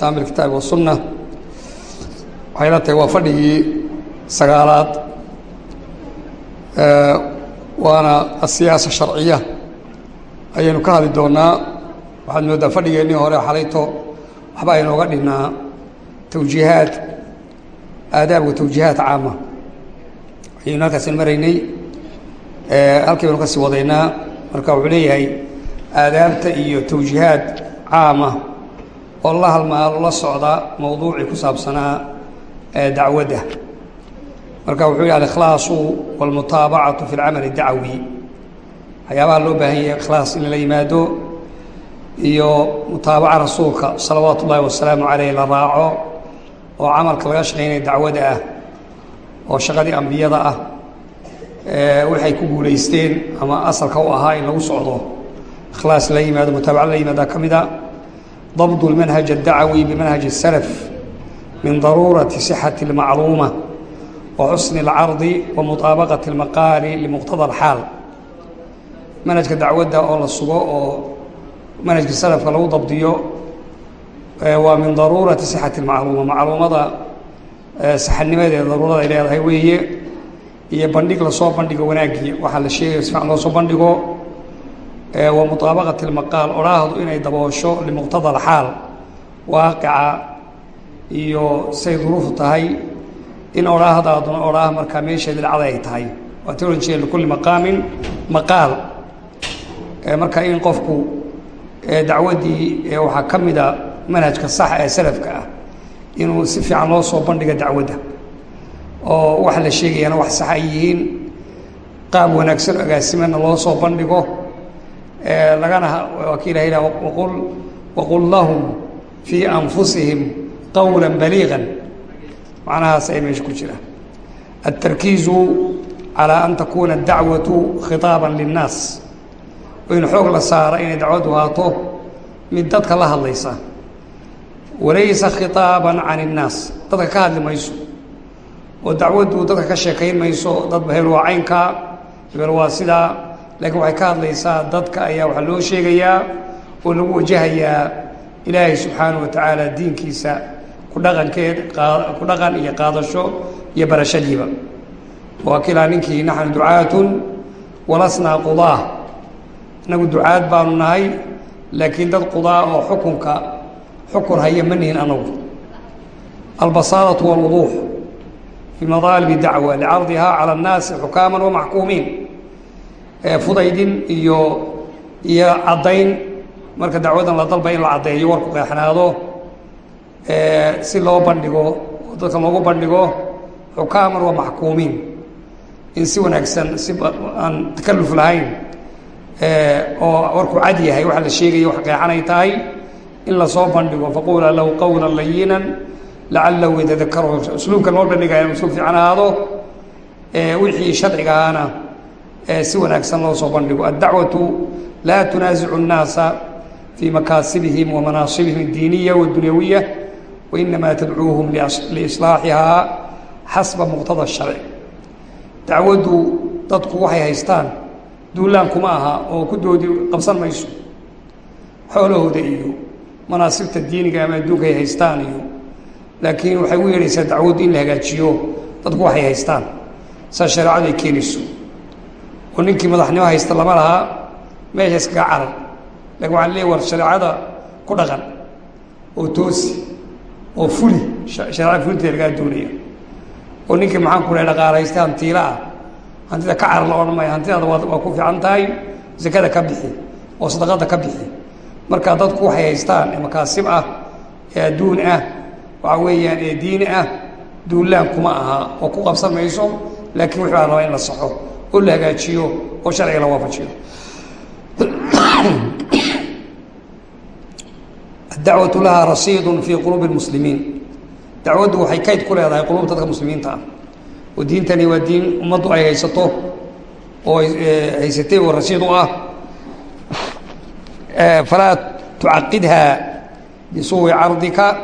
ictisaam bilkitaabi wasunna waxay la tahay waa fadhigii sagaalaad waana asiyaasa sharciya. Ayaynu ka hadli doonaa waxaad moodaa fadhigeennii hore xalayto waxba aynooga dhinnaa tawjiihaad aadaabka tawjiihaad caama. Ayaynu halkaasn maraynay halkii baynu ka sii wadaynaa. Marka wuxuu leeyahay aadaabta iyo tawjiihaad caama oo la halmaalo la socda mowduucii ku saabsanaa ee dacwadda. Marka wuxuu yidhi alikhlaasu walmutaabacatu fi lcamal dacwi waxyaabaha loo baahan yahay ikhlaas in lala yimaado iyo mutaabaca rasuulka salawaatu ullaahi wasalaamu caleyh la raaco oo camalka laga shaqaynaya dacwada ah oo shaqadii ambiyada ah waxay ku guulaysteen ama asalka u ahaa in lagu socdo. Ikhlaas lala yimaado mutaabaca lala yimaada ka mid a. اlmanhaj اdacwi bimanhaj الsalaf min daruurati sixati اlmacluuma wa xusni اlcardi wa muطaabaqati اlmaqaali limuqtada اlxaal manhajka dacwadda oo la sugo oo manhajka salafka lagu dabdiyo waa min daruurati sixati اlmacluuma macluumada saxanimadeeda daruurada ay leedahay weeye iyo bandhig lasoo bandhigo wanaaggii waxaa la sheegaya si fican loo soo bandhigo wa muطaabaqati اlmaqaal odhaahdu inay daboosho limuqtada alxaal iyo say duruufu tahay in odhaahdaaduna odhaah markaa meesheeda dhacda ay tahay. Waa ti ohan jireen maqaamin maqaal. Marka in qofku dacwaddii waxaa ka mida manhajka sax ee salafka ah inuu si fiican loo soo bandhiga dacwadda. Oo waxa la sheegayana wax sax ay yihiin qaab wanaagsan o loo soo bandhigo lagana waa ki ilaha yidhaha waqul lahum fii anfusihim qawla baliiqan macnahaasay meesha ku jiraan altarkiizu calaa an takuuna dacwatu khitaaban linnaas. In xoog la saara inay dacwadu haato mid dadka la hadlaysa. Walaysa khitaaban can innaas dadka ka hadli mayso. Oo dacwaddu dadka ka sheekayn mayso dadba hebel waa hebel waa sidaa laakiin waxay ka hadlaysaa dadka ayaa waxaa loo sheegayaa oo lagu wajahayaa ilaahay subxaanaه wa tacaala diinkiisa ku dhaqankeed ku dhaqan iyo qaadasho iyo barashadiiba. Waa kilaa ninkii naxnu ducaatun walasnaa qudaa. Inagu ducaad baanu nahay laakiin dad qudaa oo xukunka xukun haya ma nihin anagu. Albasaaratu walwuduux fi madaalibi dacwa licardihaa cala annaasi xukaaman wamaxkuumiin fudaydin iyo iyo caddayn. Marka dacwadan la dalba in la caddeeyo warku qeexnaado si loo bandhigo dadka loogu bandhigo xukaaman wa maxkuumiin. In si wanaagsan si aan takaluf lahayn oo warku cad yahay waxa la sheegaya wax qeexanay tahay in la soo bandhigo. Faquula lahu qawla layinan lacalahu yatadakaru usluubka loo bandhigaya usluub fiican ahaado wixii sharciga si wanaagsan loo soo bandhigo addacwatu laa tunaasicu الnaasa fii makaasibihim wa manaasibihim اdiiniya waddunyawiya wainamaa tadcuuhum liislaaxihaa xasba muqtada sharci dacwaddu dadku waxay haystaan duulaan kuma aha oo ku doodi qabsan mayso xoolahooda iyo manaasibta diiniga ama adduunka ay haystaan iyo laakiin waxay u yeedhaysaa dacwaddu in la hagaajiyo dadku waxay haystaan saa shareecadu ay keenayso oo ninkii madaxnimo haysta lama lahaa meesha iskaga carar laakiin waxaan leey war shareecada ku dhaqan oo toosi oo fuli shareecada fulinteeda lagaa doonaya. Oo ninkii maxaan ku dhahay dhaqaalaysta hantiila ah. Hantida ka carar la odhan maya hantidaada waa waa ku fiican tahay zakada ka bixi oo sadaqada ka bixi. Marka dadku waxay haystaan ee makaasib ah ee adduun ah waxa weeyaan ee diini ah duulaan kuma aha oo ku qabsan mayso laakiin wixii baa rabaa in la saxo oo la hagaajiyo oo sharciga la waafajiyo. Addacwatu lahaa rasiidun fii quluubi اlmuslimiin dacwaddu waxay kayd ku leedahay qulubta dadka muslimiinta ah. Oo diintani waa diin ummaddu ay haysato oo haysatay oo rasiid u ah. Falaa tucaqidha bisuui cardika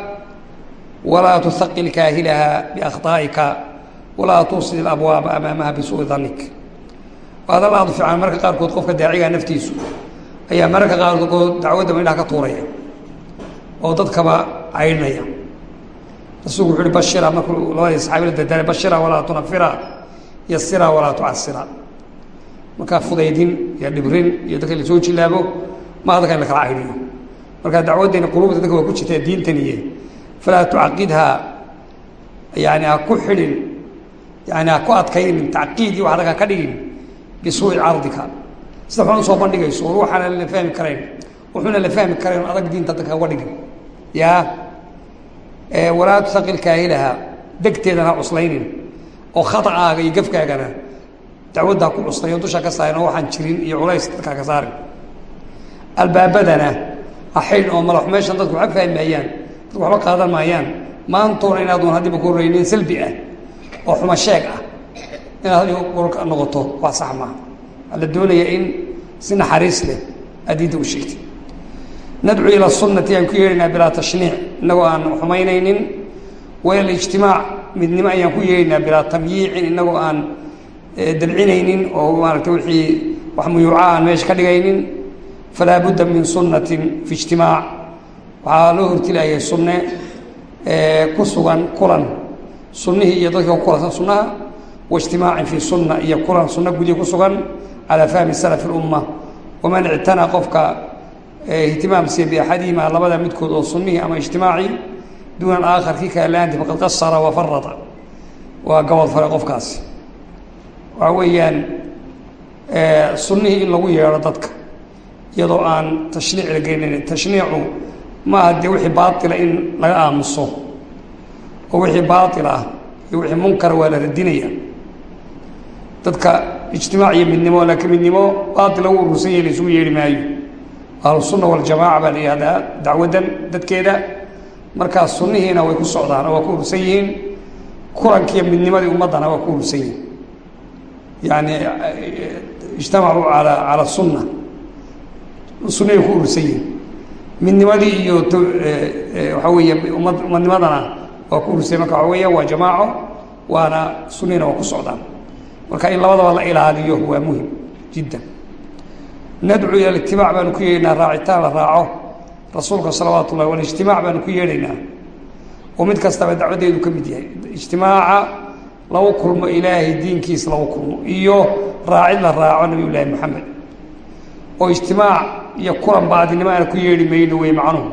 walaa tuhaqil kaahilaha biakhطaa'ika walaa tuusid ilabwaaba amaamaha bisuui danik hadal aad u fiican mararka qaarkood qofka daacigaa naftiisu ayaa mararka qaarkood dacwadda indhaha ka tuuraya oo dadkaba caydhnaya rasuulku wuxu uhi bashira markuu labadii saxaabi la dardaaray bashira walaa tunafira yasira walaa tucasira markaa fudaydin iyo dhibrin iyo dadka la soo jilaabo ma dadka in la kala caydhiyo marka dacwaddeena qulubta dadka waa ku jirtaa diintaniye falaa tucaqidhaa yani ha ku xidhin yani ha ku adkaynin tacqiid wax daga ka dhigin bisuuci cardika sida xun u soo bandhigayso war waxaana la fahmi karayn wuxuuna la fahmi karayn adag diinta dadka uga dhigin yaa walaa tusaqil kaahilaha degteedana cuslaynin oo khaطa'aaga iyo gafkaagana dacwadda ku cuslayo dusha ka saarin oo waxaan jirin iyo culays dadka ka saarin albaabadana ha oo malax meeshan dadku waxba fahmi maayaan dadku waxba qaadan maayaan maantoona inaadun haddiiba ku horreynin salbi ah oo xuma sheeg ah inaad hadi golka noqoto waa sax maaha waxaa la doonaya in si naxariis leh aad diinta u sheegtay. Nadcu ila sunnati ayaan ku yeedhaynaa bilaa tashniic innagoo aan xumaynaynin wa ila ijtimaac midnimo ayaan ku yeedhaynaa bilaa tamyiicin innagoo aan dabcinaynin oo maaragtay wixii wax muyuuca aan meesha ka dhigaynin. Falaa budda min sunnatin fi ijtimaac. Waxaa loo hortilayay sunne ku sugan kulan sunnihii iyo dadkii ku kulansan sunnaha wa ijtimaacin fi sunna iyo kulan sunno gudihi ku sugan calaa fahmi salaf اlumma waman ictanaa qofka ihtimaamsiya biaxadihima labada midkood oo sunnihii ama ijtimaacii duuna aakhar kii kale laanti faqad qasara wa farada waa gabod fare qofkaasi waxa weeyaan sunnihii in lagu yeedho dadka iyadoo aan tashniic la geynayn tashniicu maaha dee wixii baaila in laga aamuso oo wixii baail ah iyo wixii munkara waa la radinaya dadka ijtimaac iyo midnimo laakiin midnimo baail lagu urursan yahi la yeehi maayo. Ahlusunna waljamaaca baa la yihahdaa dacwaddan dadkeeda. Markaas sunnihiina way ku socdaan oo waa ku urursan yihiin. Kulankiiyo midnimadii ummaddana waa ku urursan yihiin. Yani ijtamacuu ala cala sunna. Sunnihay ku urursan yihiin. Midnimadii iyo waxaa weeye ummad umadnimadana waa ku urursay marka waxa weya waa jamaaco waana sunnina waa ku socdaan marka in labadaba la ilaaliyo waa muhiim jiddan. Nadcu ila itibaac baanu ku yeedhaynaa raacitaan la raaco. Rasuulka salawaatu ullahi walijtimaac baanu ku yeedhaynaa oo mid kastaba dacwaddeedu ka mid yahay. Ijtimaaca lagu kulmo ilaahay diinkiisa lagu kulmo iyo raacid la raaco nabiy llaahi maxamed oo ijtimaac iyo kulan baadinimo aan ku yeedhi mayno wey macnuhu.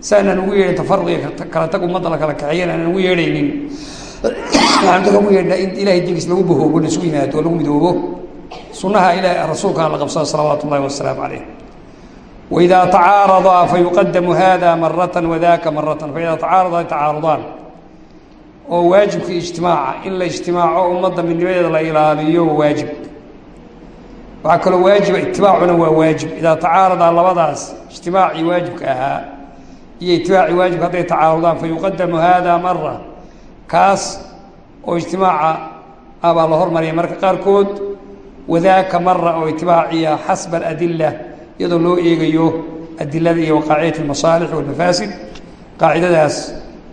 Saanaan ugu yeedhin tafaruqiga kala tag ummadda la kala kaxeeyan aanan ugu yeedhaynin waxaan dadka ugu yeedhnaa in ilahay diinkiis lagu bahoobo la isugu yimaado lagu midoobo. Sunnaha ilaah rasuulkaan la qabsado salawaatu ullahi wasalaamu calayh. Waidaa tacaaradaa fayuqadamu hada maratan wadaka maratan faidaa tacaarada tacaarudaan oo waajibkii ijtimaaca in la ijtimaaco ummadda midnimadeeda la ilaaliyo waajib. Waxaa kaloo waajiba itibaacuna waa waajib. Idaa tacaaradaa labadaas ijtimaacii waajibka ahaa iyo itibaacii waajibka hadday tacaarudaan fayuqadamu hada mara kaas oo ijtimaaca ah baa la hormaraya marka qaarkood. Wadaaka mara oo itibaaciya xasba aladila iyadoo loo eegayo adilada iyo waqaacidati almasaalix walmafaasid. Qaacidadaas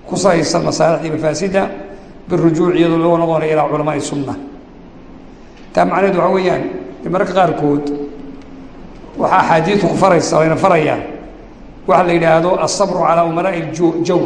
ku salaysan masaalixda iyo mafaasida birujuuc iyadoo loo noqonayo ilaa culamaai sunna taa macnaheedu waxaa weeyaan mararka qaarkood waxaa axaadiidu ku faraysa wayna farayaan waxaa la yidhaahdo asabru calaa umaraa'i ljawr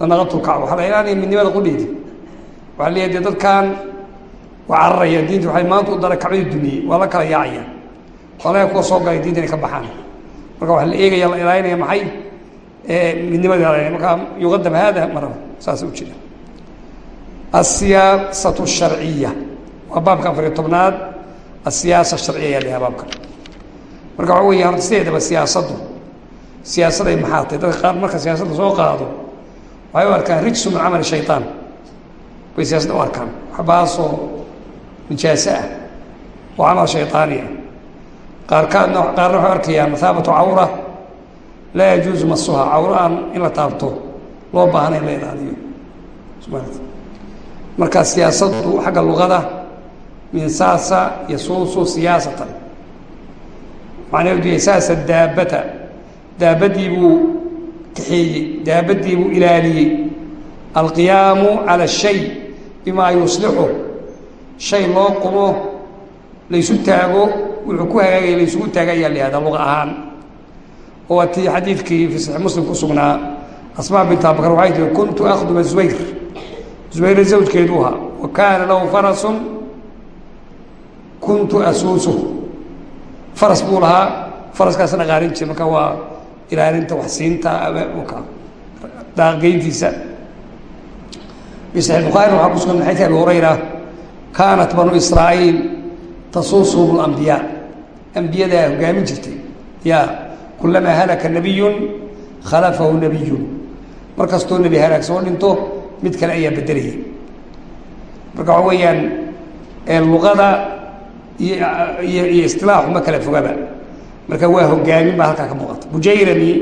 lanaqatulkacba waxaa la ilaalinaya midnimada qudheedi waxaa leeyahay de dadkan waa cararayaan diinta waxay maanta u dara kacbadii dumiyey waa la kala yaacayaan walaga kuwa soo galay diinta inay ka baxaan marka waxaa la eegaya la ilaalinaya maxay midnimadii la ilaalinaya marka yuqadam hada mara saasa u jira asiyaasatu sharciya waa baabka afariyo tobnaad asiyaasa sharciya ayaa layaha baabkan marka waxa weya horta sideedaba siyaasaddu siyaasaday maxaa tahay dadka qaar marka siyaasadda soo qaado waxay u arkaan rijsu min camali shayطaan bay siyaasadda u arkaan. Waxbaasoo nijaaso ah. Oo camal shayطaani ah. Qaarkaadna qaarna waxay arkayaan mathaabatu cawra. Laa yajuusu masuha cawro in la taabto. Loo baahna la ilaaliyo. Marka siyaasaddu xagga luqada min saasa yasuusu siyaasatan. Macnaheedu yahay saasa daabata. Daabadii buu kaxeeyey daabadii buu ilaaliyey. Alqiyaamu cala shay bimaa yuslixu. Shay loo qumo laysu taago wuxuu ku hagaagaya laysugu taaga ayaa la yihahdaa luqa ahaan. Oo tii xadiidkii fi saxiix muslim ku sugnaa asmaa bint abubakar waxay tihi kuntu akhduma zubayr. Zubayr zawjkeedu ahaa wa kaana lahu farasun kuntu asuusu faras buu lahaa faraskaasna qaarin jire marka waa ilaalinta waxsiinta ka daaqgeyntiisa fi saxiix bukhaari waxaa ku sugan min abi hurayra kaanat banu israa'iil tasuusuhum alambiyaa ambiyadaa hogaamin jirtay ya kulamaa halaka nabiyun khalafahu nabiyun mar nebi halaag soo dhinto mid kale ayaa bedelayay marka waxa weeyaan luqada iyo iyo istilaaxu ma kala fogaba marka waa hogaamin baa halkaa ka muuqata. Bujayrani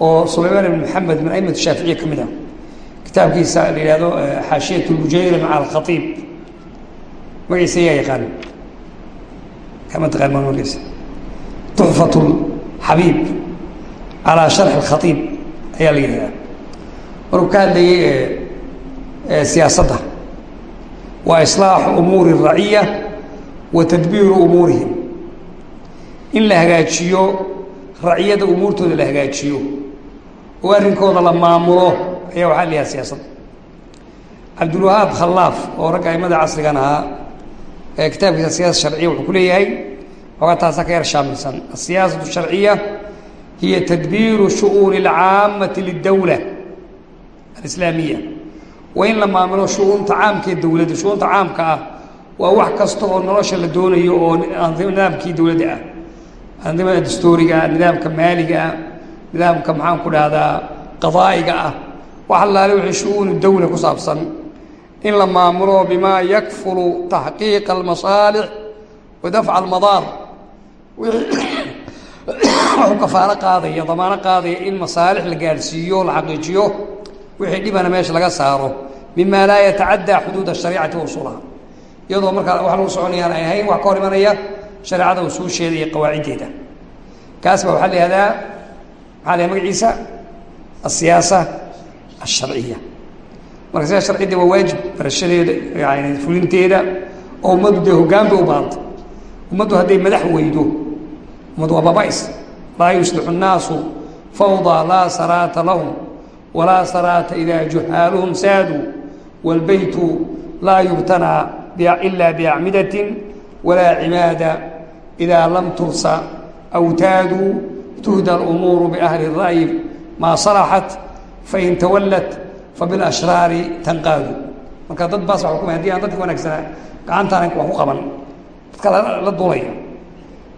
oo sulaymaan ibn maxamed min aimat shaaficiya ka mid ah kitaabkiisa la yihahdo xaashiyat lbujayrami cala alkhaiib magaciisa ayaa yaqaan? Kama taqaan ma magaciisa tuxfat lxabiib calaa sharxi alkhaiib ayaa la yidhahdaa markuu ka hadlayay siyaasadda waa islaaxu umuuri raciya wa tadbiiru umuurihim in la hagaajiyo raciyada umuurtooda la hagaajiyo oo arrinkooda la maamulo ayaa waxaa la yahaa siyaasadda cabdulwahaab khallaaf oo ragga aimada casrigan ahaa ee kitaabkiisa siyaasa sharciya wuxuu ku leeyahay xoogaa ka yar shaamilsan asiyaasatu sharciya hiya tadbiiru shu'uuni alcaamati lidawla alislaamiya waa in la maamulo shu-uunta caamka ee dowladda shu-uunta caamka ah waa wax kasta oo nolosha la doonayo oo nidaamkii dowladda ah nidaamka dastuuriga nidaamka maaliga ah nidaamka maxaan ku dhahdaa qadaa'iga ah. Wax allaale wixii shu-uunu dawla ku saabsan. In la maamulo bimaa yakfulu taxqiiqa almasaalix wa dafca almadaar. Wuxuu kafaalo qaadaya damaano qaadaya in masaalix la gaadhsiiyo la xaqiijiyo wixii dhibana meesha laga saaro. Mima laa yatacaddaa xuduud ashariicati wa usuulaha. Iyadoo markaa wax lagu soconayaan ay ahayn wax ka hor imanaya shareecada usuusheeda iyo qawaaciddeeda. Kaas baa waxaa la yihahdaa maxaa la magaciisa asiyaasa alsharciya marka siyaasa sharciyadda waa waajib barashadeeda yani fulinteeda oo ummaddu dee hoggaan bay u baahantay ummaddu hadday madax weydo ummaddu waa babais laa yuslixu nnaasu fawdaa laa saraata lahum walaa saraata idaa juhaaluhum saaduu wاlbeytu laa yubtanaa ila biacmidatin walaa cimaada idaa lam tursa awtaadu tuhda alumuuru biahli الra'yi maa salaxat fain tawallat fabilashraari tanqaadu marka dad baas waa kumay haddii aan dadka wanaagsanaa gacantaana wax ku qaban dadka la duulaya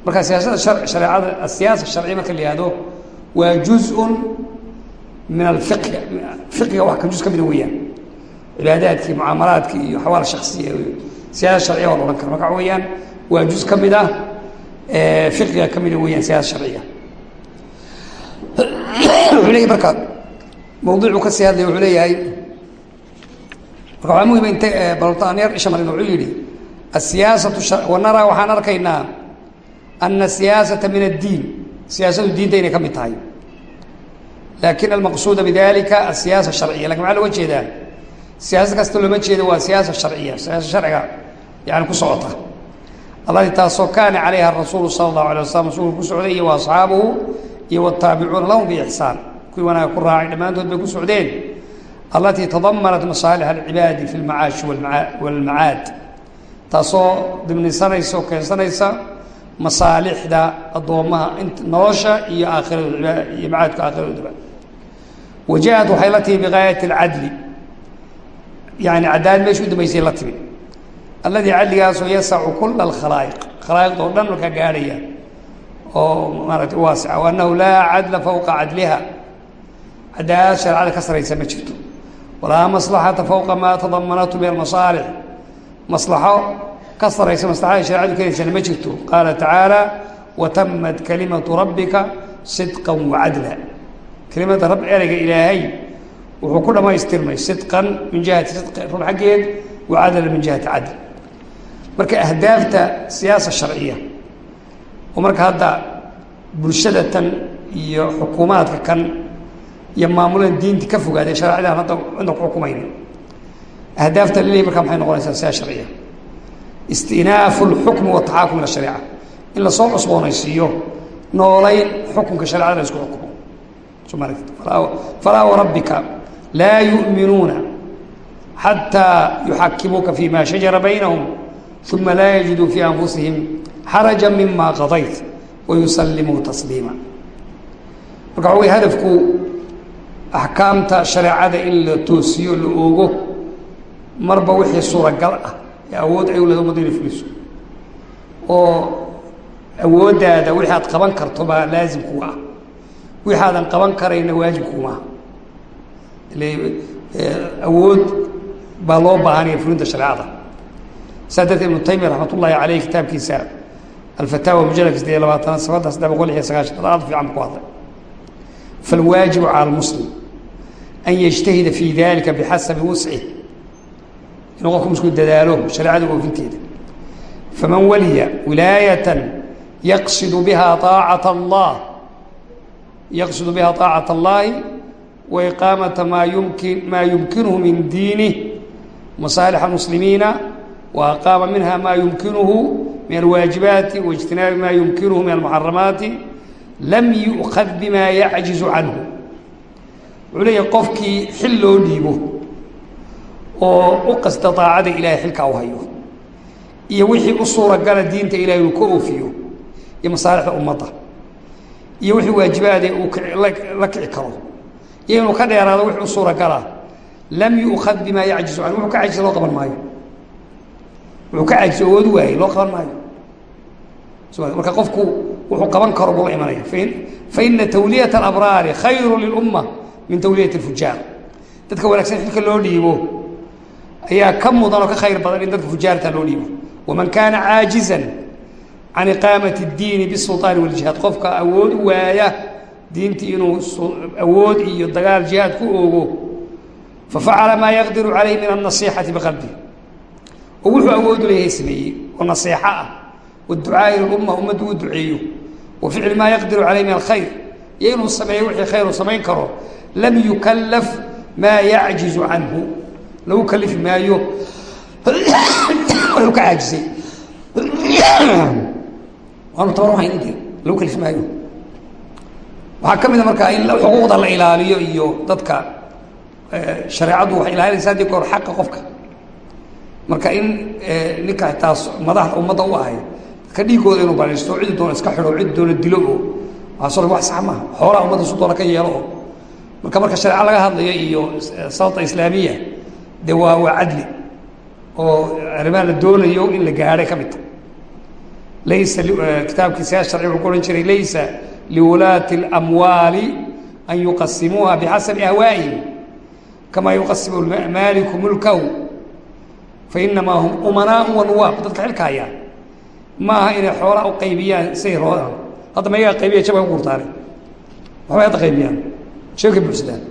marka siyaasada hareecada asiyaasa sharciya marka la yihahdo waa juzun min alfiqhi fiqiga wax ka juz ka mida weeyaan cibaadaadkii mucaamalaadkii iyo xawaal shaksiya siyaasa sharciya waa la odhan kara marka waxa weeyaan waa juz ka mid ah fiqiga ka mida weeyaan siyaasa sharciya. Wuxuu leeyahy marka mawduucu ka sii hadlaya wuxuu leeyahay marka waxaa muhima inta baltaan yar isha marin wuxuu yidhi asiyaasatu wanaraa waxaan arkaynaa ana asiyaasata min addiin. Siyaasadu diinta inay ka mid tahay. Lakin almaqsuuda bidalika asiyaasa sharciya. Lakin maxaa looga jeedaa siyaasad kasta looma jeedo waa siyaasa sharciya siyaasa sharciga yani ku socota. Alladii taasoo kaana calayha rasuulu sala allahu alay waslam rasuulku ku socday iyo asxaabuhu iyo wataabicuuna lahum biixsaan kuwii wanaaga ku raacay dhammaantood bay ku socdeen. Allatii tadamanat masaalix alcibaadi fi lmacaashi walmacaad taasoo dimnisanaysa oo keensanaysa masaalixda addoommaha nolosha iyo aakhiradoodaba iyo macaadka aakhiradoodaba wa waxay la bigaayati alcadli yani cadaalad meesha u dambaysay la timi alladii cadligaasoo yasacu kula alkhalaa'iq khalaa'iqda oo dhan markaa gaadhaya oo maarata waasica o annahu laa cadla fawqa cadliha cadaalad shareecada ka saraysa ma jirto walaa maslaxata fawqa maa tadamanatu min almasaalix maslaxo ka saraysa maslaxada shareecadu keenaysana ma jirto qaala tacaala watamad kalimatu rabbika sidqan wacadla kelimada rab ereyga ilaahay wuxuu ku dhamaystirmay sidqan min jihati sidqi run xaggeed wacadla min jihati cadl marka ahdaafta siyaasa sharciya oo marka hadda bulshada tan iyo xukuumaadka kan iyo maamulada diinta ka fogaadee shareecadaan hadda cidna ku xukumayna ahdaafta laleeyahy markaa maxay noqonaysaa siyaasa sharciya? Istinaafu lxukmi wataxaakum ila shariica. In la soo cusboonaysiiyo noolayn xukunka shareecada la isku xukumo. Falaa warabbika laa yu'minuuna xataa yuxakimuuka fi ma shajara baynahum uma laa yajiduu fii anfusihim xaraja mima qadayt wayusallimuu tasliima marka waxa wey hadafku axkaamta shareecada in la toosiyo la oogo marba wixii suuragal ah ee awood ay uleda ummadda inay fuliso oo awooddaada wixii aad qaban karto baa laazim kuga ah wixi aadan qaban karayna waajib kugumaha Eh, awood baa loo baahanaya fulinta shareecada saa dartee ibnu taymiya raxmat ullaahi caleyh kitaabkiisa alfataawa mujalladka saddeed iyo labaatanaad safada saddex boqol iyo sagaashan aad fiican ku hadlay. Falwaajibu cala almuslim an yajtahida fii dalika bixasabi wuscih inuu qofku musku dadaalo shareecada oofinteeda faman waliya wilaayatan yaqsidu biha aacata allah yaqsidu biha aacata allaahi waiqaamata maa yumkin maa yumkinuhu min diinih masaalix اmuslimiina waaqaama minha ma yumkinuhu min alwaajibaati waاjtinaabi ma yumkinuhu min almuxaramaati lam yu'kad bima yacjizu canhu. Wuxuu leeyahay qofkii xil loo dhiibo oo u qasta daacada ilahay xilkaa u hayo iyo wixii u suuragala diinta ilahay inuu ka oofiyo iyo masaalixda ummadda iyo wixii waajibaade uu la kici karo iyo inuu ka dheeraado wixii u suuragala lam yu'kad bima yacjizu canhu wuxuu ka cajisa loo qaban maayo wuxuu ka cajisa awood waayey loo qaban maayo marka qofku wuxuu qaban karo buu la imanaya faina tawliyat alabraari khayru lilumma min tawliyat اlfujaar dadka wanaagsan xilka loo dhiibo ayaa ka mudan oo ka khayr badan in dadka fujaarta loo dhiibo waman kaana caajizan can iqaamati اdiini bisulطaani waljihaad qofka awood u waaya diintii inuu awood iyo dagaal jihaad ku oogo fafacala maa yaqdiru calayh min anasixati biqalbi. Oo wuxuu awood u leeyahay sameeyey oo naseexo ah waducaaءi lilumma ummaddu u duceeyo. Wa ficli maa yaqdiru calayh min alkhayr iyo inuu sameeyo wixii khayr uu samayn karo. Lam yukalaf maa yacjizu canhu lagu kalifi maayo. Wuxuu ka caajisay. Waanu tabar hayn intii. Lagu kalifi maayo waxaa ka mid a markaa in xuquuqda la ilaaliyo iyo dadka shareecaddu waxay ilaalinaysa haddii goor xaqa qofka. Marka in ninka taas madaxda ummadda u ahay dadka dhiigooda inuu banaysto cidi doona iska xidho cidi doona dilo oo waaso wax sax maaha xoolaha ummadda su doona ka yeelo. Oo marka marka shareeco laga hadlayo iyo salta islaamiya dee waa waa cadli oo arrimaha la doonayo in la gaadhay ka mid. Ta laysa kitaabkii siyaas sharci wuxuu ku odhan jiray laysa liwulaati اlamwaali an yuqasimuuha bixasabi ahwaa'ihim kamaa yuqasimu maaliku mulkahu fainamaa hum umanaau wa nuwaab dadka xilka hayaa maaha inay xoolaa u qaybiyaan say roodaan hadda mayagaa qaybiya jabka gurtaane waxbay hadda qaybiyaan jabkay buuxsadaan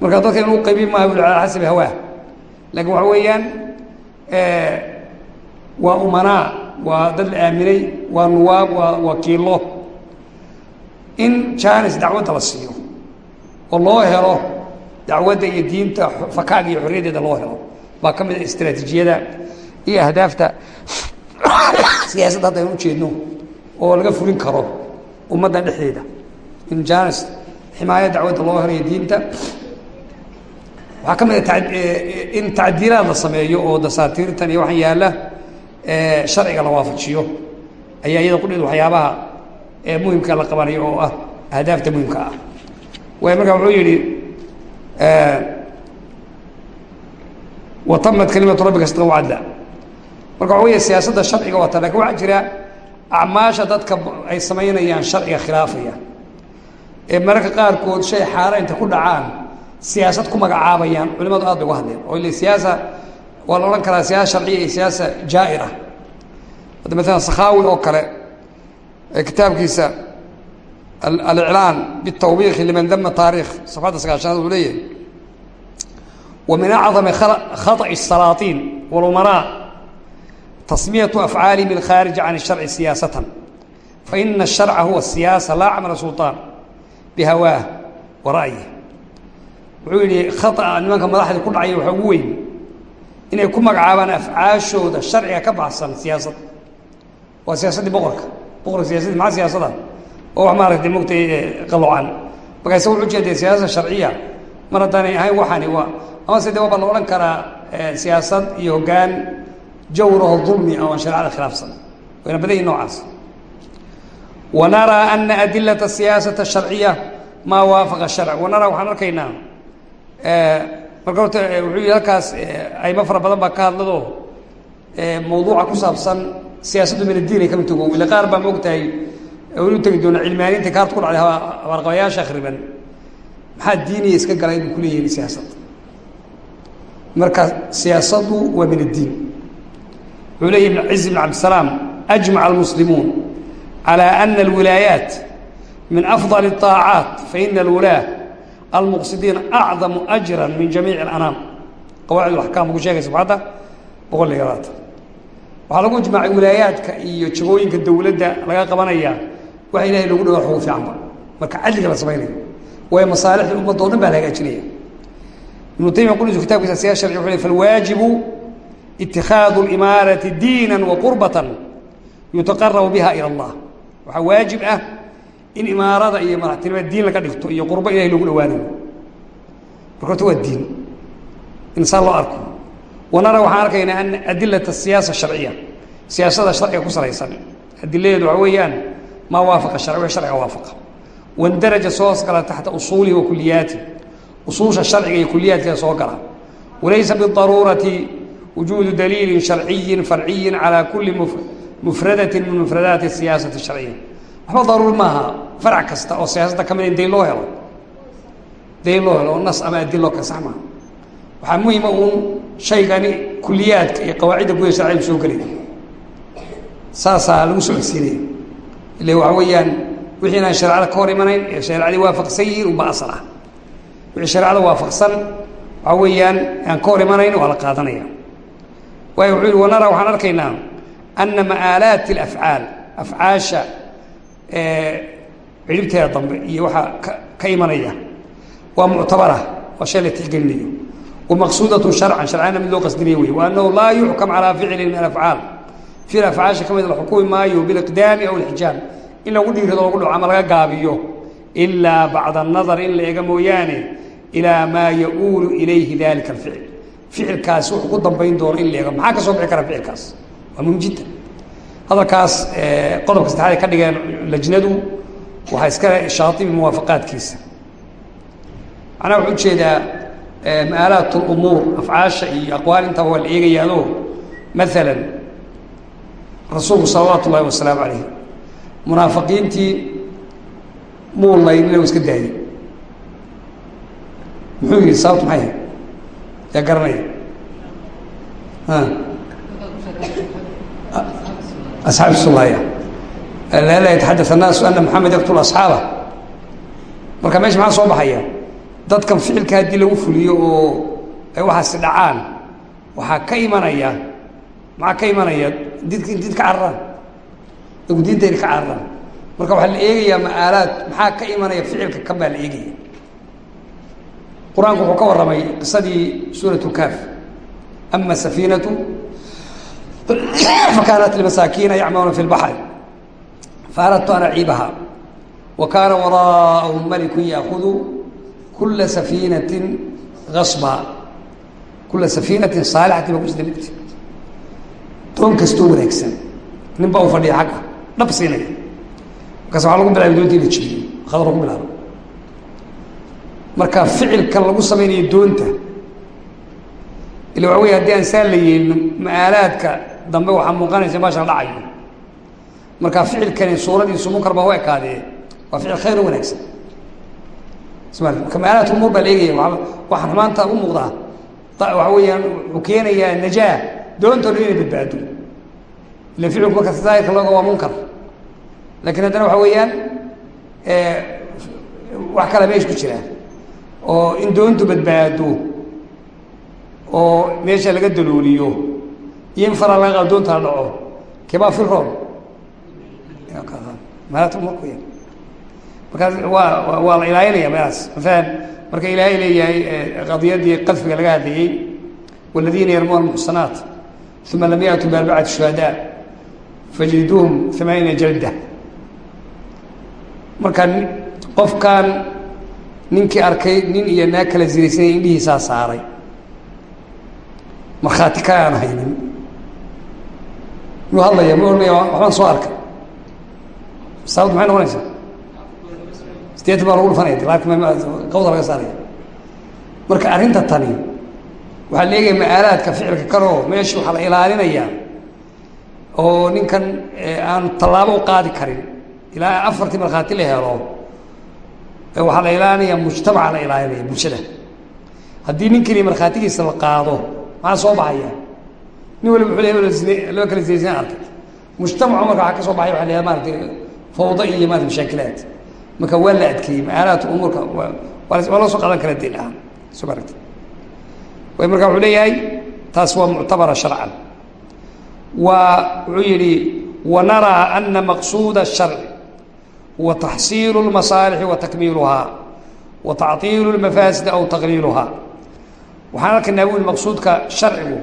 marka dadka inuu qaybiy maaha bul xasabi hawaa laakiin waxa weeyaan waa umanaa waa dad la aaminay waa nuwaab waa wakiilo in janis dacwadda la siiyo oo loo helo dacwadda iyo diinta fakaaga iyo xorriyaddeeda loo helo. Baa ka mid a istraatiijiyada iyo ahdaafta. Siyaasadda hadda aynu ujeedno oo laga fulin karo ummaddan dhexdeeda in janis ximaaya dacwadda loo helayo diinta. Waxaa ka mid a in tacdiilaad la sameeyo oo dasaatiirtan iyo waxaan yaalla sharciga la waafajiyo. Ayaa iyada qudheed waxyaabaha muhimka la qabanayo oo ah ahdaafta muhimka ah. Waay markaa wuxuu yihi watamad kalimatu rabbika sidqan wacadla marka waxa weya siyaasadda sharciga wata laakiin waxaa jira acmaasha dadka ay samaynayaan sharciga khilaafaya. Ee mararka qaarkood shay xaara inta ku dhacaan siyaasad ku magacaabayaan culimadu aad bay uga hadleen. Oo ile siyaasa waa la odhan karaa siyaasa sharciya iyo siyaasa jaa'ir ah hadda maalan sakhaawi oo kale ee kitaabkiisa aliclaan bitawbiikhi liman dama taarikh safxadda sagaashanaad uu leeyahay wa min acdami khaطأi الsalaaطiin wاlumaraa tasmiyatu afcaalihim alkhaarija can الsharci siyaasatan faina الsharca huwa الsiyaasa laa camala sulطaan bihawaah wa ra'yih wuxuu yidhi khaطأa nimanka madaxdii ku dhacaya waxaa ugu weyn inay ku magacaabaan afcaashooda sharciga ka baxsan siyaasad waa siyaasaddii boqorka boqorka siyasadii maxaa siyaasada. Oo wax maaragtay mogtay qaloocan. Markaase wuxuu jeeday siyaasada sharciya. Mar haddaanay ahayn waxani waa ama se de waabaa la odhan karaa siyaasad iyo hoggaan jawraho dulmi ah shareecada khilaafsan. Wayna badan yihiin noocaas. Wa naraa ana adilata siyaasata sharciya maa waafaqa sharc. Wa naraa waxaan arkaynaa marka horta wuxuu yihi halkaas aymo fara badan baa ka hadlado mawduuca ku saabsan siyaasaddu min addiin ay ka mid tago ila qaar baa ma og tahay waynu tegi doonaa cilmaaniinta kaarta ku dhacday habaarqabayaasha akhriban maxaa diiniya iska galay buu kuleeyahin siyaasad marka siyaasaddu waa min addiin wuxuu leeyahy ibn ciz ibn cabdisalaam ajmaca almuslimuun calى ana alwilaayaat min afضal الطaacaat faina alwulaa almuqsidiina acdamu ajra min jamiici اlanaam qawaacid axkaam ugu sheegay sabxadda boqol iyo labaatan waxaa lagu ijmaacay wilaayaadka iyo jagooyinka dowladda laga qabanaya waxa ilahay loogu dhawaa xugu fiicanba marka cadliga la samaynayo waayo masaalixda ummadda o dhan baa la hagaajinaya ibnu taymiya qudhisu kitabkiisa siyaa sharci wuxu ley falwaajibu itikaadu اlimaarati diina wa qurbatan yutaqarabu biha ilى اllah waxaa waajib ah in imaarada iyo madaxtinimada diin laga dhigto iyo qurbo ilahay loogu dhawaanayo marka horta waa diin insaan loo arko wanara waxaan arkaynaa ana adilat siyaasa sharciya. Siyaasada sharciga ku salaysan adiladeedu waxa weeyaan maa waafaqa sharci wix sharciga waafaqa. Wandaraja soo gala taxta usuulihi wa kuliyaati usuusha sharciga iyo kuliyaadkeeda soo gala. Walaysa bidaruurati wujuudu daliilin sharciyin farciyin calaa kuli mufradatin min mufradaati siyaasati sharciya. Waxba daruuri maaha farac kasta oo siyaasadda ka mid in dayn loo helo. Dayn loo helo nas ama adilo ka sax waxaa muhima uun shaygani kuliyaadka iyo qawaacidda guda sharciga soo gelaya saasaa lagu socodsiinaya ila waxa weeyaan wixii inaan shareecada ka hor imanayn ee shareecadii waafaqsan yihiin unba asal ah. Wixii shareecada waafaqsan waxa weeyaan aan ka hor imanayn waa la qaadanaya. Waayo wuxuu yihi wanara waxaan arkaynaa ana ma'aalaati alafcaal afcaasha cidhibteeda dambe iyo waxaa ka imanaya waa muctabara waa shay la tixgelinayo wamaqsuudatun sharcan sharcana mid loo qasdinayo wey wa annahu laa yuxkam calaa ficlin min alafcaal ficil afcaasha ka mid la xukumi maayo biliqdaami aw ilxijaam in lagu dhiirado lagu dhaco ama laga gaabiyo ilaa bacda anadar in la ega mooyaane ilaa maa ya-uulu ilayhi dalika alficil ficilkaasi wuxuu ku dambayn doono in la ego maxaa ka soo bixi kara ficilkaas waa muhiim jiddan hadalkaas qodobka saddexaad ay ka dhigeen lajnadu waxaa iskale shaatibi muwaafaqaadkiisa macnaha wuxuu u jeedaa maalaat lumuur afcaasha iyo aqwaal intaba waa la eegayaanoo maala rasuulku salawaat ullahi wasalaamu alayh munaafiqiintii muu layn inau iska daayay. Muxuu yihi sababtu maxay ahayd? Yaa garanaya? Asxaab sulaya laalaa yataxadat annaasu ana maxamed yaqtul asxaaba. Marka meesha maxaa soo baxaya? Dadkan ficilka haddii lagu fuliyo oo ay waxaasi dhacaan waxaa ka imanaya maxaa ka imanaya? Didka in did ka cararaan dadku diinta ina ka cararaan marka waxaa la eegayaa ma'aalaad maxaa ka imanaya ficilka? Kan baa la eegaya. Qur'aanku wuxuu ka warramay qisadii suurat lkaaf ama safiinatu fakaanat limasaakiina yacmaluuna fi lbaxri faaradtu an aciibaha wa kaana waraa'ahum malikun yaakudu kula safiinatin asba kula safiinatin saalixatin baa kusida ligti doon kastoo wanaagsan nin baa u fadhiya xagga dhab siinaya markaas waxaa lagu bilaabay doonta in la jibiyo khadar lagu bilaabo marka ficilkan lagu samaynayo doonta ila waxa wey haddii aan saa la yeelino ma'aalaadka dambe waxaa muuqanaysa maasha dhacayo marka ficilkani suuradiisu munkar baa u ekaadee waa ficil khayr wanaagsan marka ma'aalaat umuur baa la eegaya? Waxaan xumaanta u muuqdaa waxa weeyaan wuxuu keenayaa najaa. Doontoo dhan inay badbaado. Ila ficilku marka daahirka looga waa munkar. Lakin haddana waxa weeyaan wax kale meesha ku jiraan oo in doontu badbaado. Oo meesha laga dalooliyo. Iyo in faraa laga qado doonta la dhaco. Kebaa filroon meelata umar ku ya markaas waa waa la ilaalinaya meelaas. Masalan marka ilaahay leeyahay qadiyadii qadfiga laga hadlayey waladiina yarmuuna almuxsanaat uma lam yatuu biarbacati shuhadaa fajliduuhum amaaniina jalda marka qofkan ninkii arkay nin iyo naag kala ziraysanay indhihiisaa saaray. Markhaati aan haynin. Yuu hadlaya ma ohanaya waxbaan soo arkay. Saabad maxay noqonaysaa sideetan baa lagu dhufanaya qawda laga saaraya. Marka arrinta tani waxaa leegaya ma-aalaadka ficilka kaleo meesha waxaa la ilaalinayaa oo ninkan aan tallaabo u qaadi karin. Ilaa afartii markhaati la helo waxaa la ilaalinaya mujtamaca la ilaalinaya bulshada. Haddii nin markhaatigiisa la qaado maxaa soo baxaya? Nin waliba wuxuu le loo kala sinaysan arkay mujtamacu marka waxaa ka soo baxay waa la maarata fawda iyo maarata mashaakilaad marka waa la adkeeyey maalaat umuurka waa loo soo qaadan kara dil ahaan soo maaragta way marka wuxuu leeyahay taas waa muctabara sharcan waa wuxuu yihi wanaraa ana maqsuuda الsharci huwa taxsiilu اlmasaalixi wa takmiiluhaa wa tacطiilu اlmafaasid aw taqliiluhaa waxaan arkaynaa buli maqsuudka sharcigu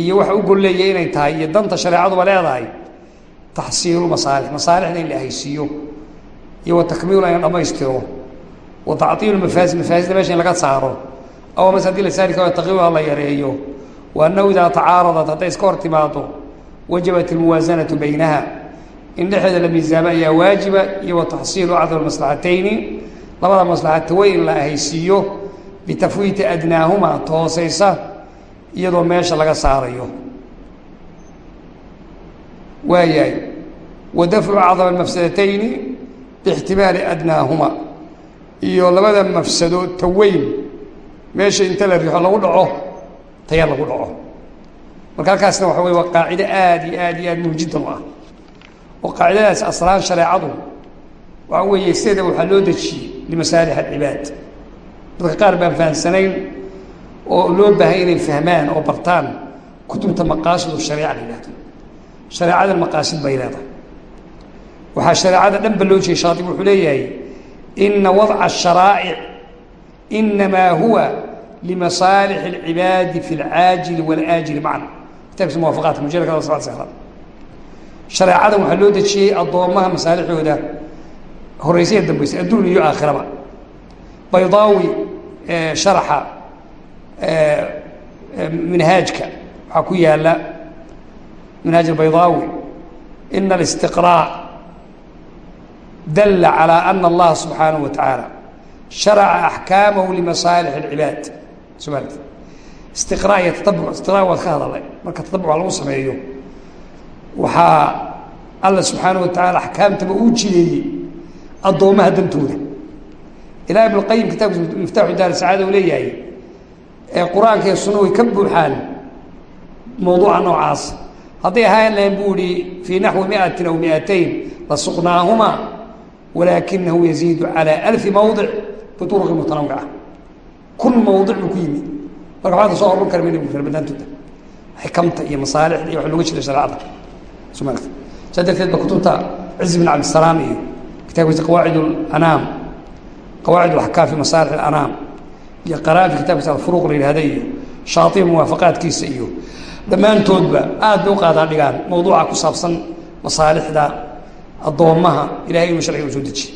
iyo waxa u golleeya inay tahay iyo danta shareecaduba leedahay taxsiilu masaalix masaalixda in la ahaysiiyo iyo wa takmiilha in dhamaystiro. Wa tacطiilu mafaasid mafaasidda meesha in laga saaro. Aw mase haddii la saari karo la yareeyo. Wa annahu idaa tacaaradat hadday iska hor timaado wajabat almuwaasanatu baynaha. In dhexeeda la miisaamo ayaa waajiba iyo wa taxsiilu acdam maslaxatayni. Labada maslaxataweyn in la ahaysiiyo bitafwiiti adnaahumaa toosaysa iyadoo meesha laga saarayo. Waayahay wa dafcu acdama mafsadatayni biixtimaali adnaahuma iyo labada mafsado taweyn meesha inta la riixo lagu dhaco taya lagu dhaco marka halkaasna waxa wey waa qaacido aada iyo aad iyo aad muujiddan u ah oo qaacidadaas aslaan shareecadu waxa weeye sideeda waxaa loo dejiyey limasaalix alcibaad dadka qaar baan fahamsanayn oo loo baahay inay fahmaan oo bartaan kutubta maqaasidu shariica la yihahdo shareecadan maqaasid bay leedahay waxaa shareecada dhan ba loo jeeyay shaatib wuxuu leeyahay ina wadca asharaa'ic inamaa huwa limasaalix اlcibaadi fi اlcaajili wاlaajili macna kitaabkiisa muwaafaqaadka mujalladka sabad sexraad shareecadan waxaa loo dejiyey addoommaha masaalixooda horeysa ee dambaysa adduun iyo aakhiraba baydaawi sharaxa minhaajka waxaa ku yaala minhaaj albaydaawi ina alistiqraac dalla calى ana allaha subxaanaه wa tacaala sharaca axkaamahu limasaalix اlcibaad somalit istiqraa iyo tatabuc istiqraa waad ka hadalay marka tatabuca lagu sameeyo waxaa alla subxaanaه wa tacala axkaamtaba uu jideeyey addoomaha dantooda ilaa ibn qayim kitaabkiisa miftaaxu daar sacaada uu leeyahay ee qur-aanka iyo sunna way ka buuxaan mawduuca noocaas hadday ahaan lahayn buu ihi fii naxwi miatin aw miatayn lasuqnaahumaa walaakinahu yaziidu calaa alfi mawdic bituruqi mutanawica. Kun mawdic buu ku yimid marka waxaata soo oran kara mayna bu farabadaantooda xikamta iyo masaalixda iyo waxa looga jeeda shareecada maaragta saa darteed ba kutubta cizi bin cabdisalaam iyo kitaabkiisa qawaacid anaam qawaacid axkaam fi masaalix alanaam iyo qaraafi kitaabkiisa alfuruuq la yihahda iyo shaaiib muwaafaqaadkiisa iyo dhammaantoodba aad bay u qaadaa dhigaan. Mawduuca ku saabsan masaalixda addoommaha ilahay inuu sharciga u soo dejiye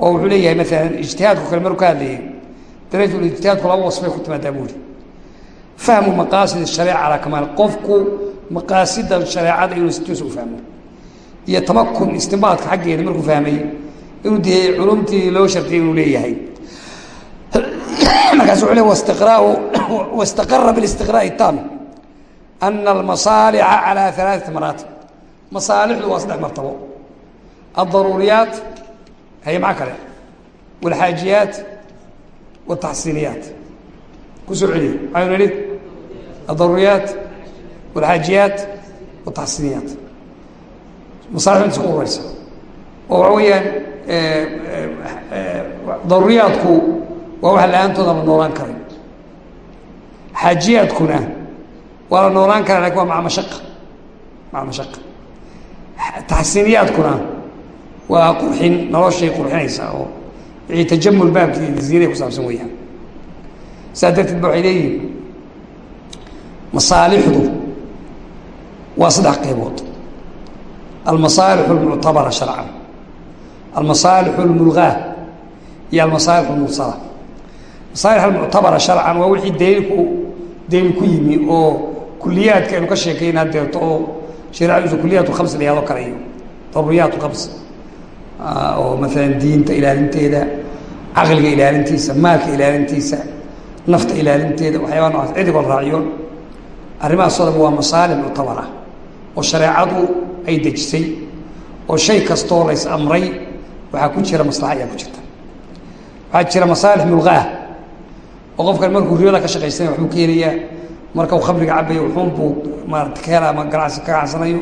oo wuxuu leeyahay maalan ijtihaadku kale maruu ka hadlayay darajul ijtihaadku laba wasfay ku timaadaa buuri fahmu maqaasid shareeca calaa kamaal qofku maqaasida shareecada inuu si toosa u fahmo iyo tamakun istimbaadka xaggeeda markuu fahmay inuu dee culumtii loo shartiyay inuu leeyahay. Markaas wuxuu le wstiqraau wastaqara bilistiqraa'i taam ana almasaalixa calaa alaaثati maraatib masaalixdu waa saddex martabo aldaruuriyaat haye maca kale walxaajiyaat wataxsiiniyaat ku soo celiy maxaynu nidhi aldaruuriyaat walxaajiyaat wataxsiiniyaat masaalixdu inta isku ureysa oo waxa weeyaan daruuriyaadku waa wax la'aantooda la noolaan karay xaajiyaadkuna waa la noolaan karaa laakiin waa maa mashaqa maca mashaqa taxsiiniyaadkuna waa qurxin noloshay qurxinaysaa oo wixii tajamul baabkii ziinay ku saabsan weeyaan. Saas darteed ba waxay leeyihiin masaalixdu waa saddex qaybood. Almasaalix almuctabara sharcan almasaalix almulgaa iyo almasaalix almursala masaalix almuctabara sharcan waa wixii daliilku daliil ku yimi oo kuliyaadka aynu ka sheekayn hadeerto oo shareecadiisu kuliyaat khams la yahado kale iyo daruriyaat khams oo maalan diinta ilaalinteeda caqliga ilaalintiisa maalka ilaalintiisa nafta ilaalinteeda waxyaaba nocaas cidigoo raaciyo arrimahaasoo dhan waa masaalix muctabara oo shareecadu ay dejisay oo shay kastoo lays amray waxaa ku jira maslaxa ayaa ku jirta. Waxaa jira masaalix mulqaah oo qofkan markuu riyada ka shaqaysanaya waxbuu ka helayaa khamriga cabayo wuxuun buu maarata ka hela ama ganacsi ka ganacsanayo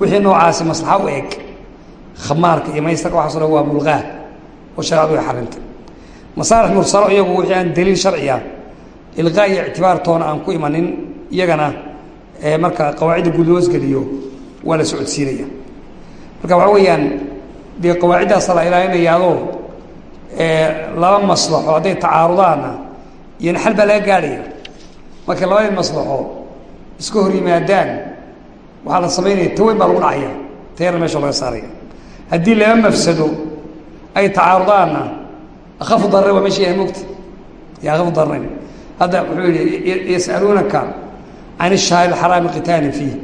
wixii noocaasi maslaxa u eg khamaarka iyo maystarka waxaaso dhan waa mulqaah oo shareecadu ay xarintay masaalix mursalo iyagu wixii aan daliil sharciya ilqaa iyo ictibaartoona aan ku imanin iyagana marka qawaacidda guud loosgeliyo waa la socodsiinaya. Marka waxaa weeyaan dee qawaaciddaasa la ilaalinayaadoo laba maslaxo hadday tacaarudaanna iyona xal baa laga gaadhaya. Markay labadii maslaxo iska hor yimaadaan waxaa la samaynaya taweyn baa lagu dhacaya tayarna meesha laga saaraya haddii laba mafsado ay tacaarudaanna ah. akafu darre waa meesha yahay mugta y akafu darren hadda wuxuu yihi yasaluunaka can ishahri اxaraami qitaalin fiih.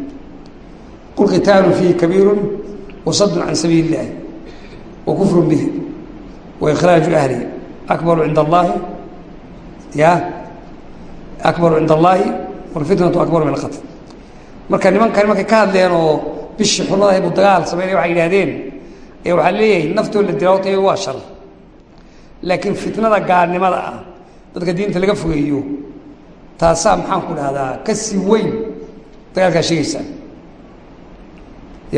Qul qitaalu fiihi kabiiru wasadun can sabiil اllahi wa kufru bihi wa ikhraaju ahlihi akbaru cinda allahi ya akbaru cinda allahi walfitnatu akbaru min alqatl. Marka nimankan markay ka hadleen oo bishii xuladahay buu dagaal samaynaya waxay yidhahdeen ee waxaa leeyahay naftoo la dilawta waa shar. Laakiin fitnada gaarnimada ah dadka diinta laga fogeeyo taasaa maxaan ku dhahdaa ka sii weyn dagaalkaa sheegaysaan.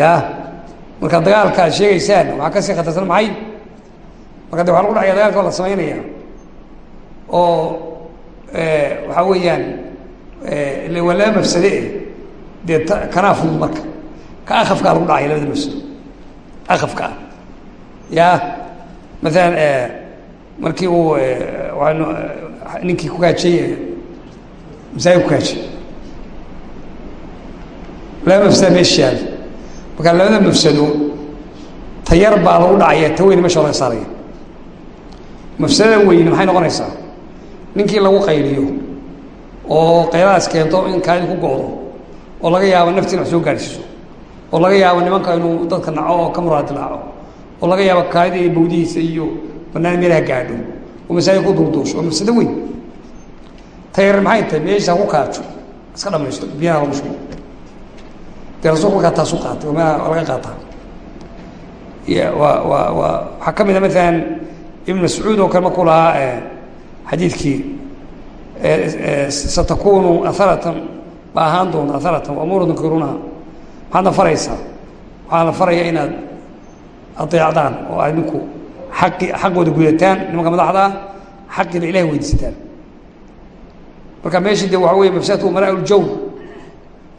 Ya marka dagaalka ad sheegaysaan waxaa ka sii khatarsan maxay? Marka de waxa lagu dhacaya dagaalka la samaynaya oo waxaa weeyaan laba mafsade dee kanaa fudud marka. Ka akafkaa lagu dhacaya labada mafsado akafka ah ya maalan markii uu waanu ninkii ku kaajay masaajid ku kaajay laba mafsada meesha yaal. Markaa labada mafsado tayar baa lagu dhacaya ta weyne meesha laga saaraya. Mafsadada weyne maxay noqonaysaa? Ninkii lagu qayliyo oo qayladaas keento in kaadi ku go'do oo laga yaabo naftiina wax soo gaadhsiiso oo laga yaabo nimanka inuu dadka naco oo ka muraadilaaco oo laga yaabo kaadida iyo bawdihiisa iyo banaan meelaha gaadho oo masaajid ku dulduusho oo mafsado weyn. Tayar maxay tahay? Meesha ku kaajo iska dhamaysto. Biyaha lagu shubo dee rasuulku markaa taasu qaatay oo laga qaataa. Waa waa waa waxaa ka mid a maalan ibn mascuud oo kale markuu lahaa xadiidkii satakunu aharatan ba ahaan doonta aharatan amuru tunkirunaha maxaadna faraysaa. Waxaana faraya inaad adeecdaan oo aad ninku aqi xaqooda gudataan nimanka madaxda ah xaqiina ilahay weydiisataan marka meeshii de waxa wey mafsadku malaa ljawr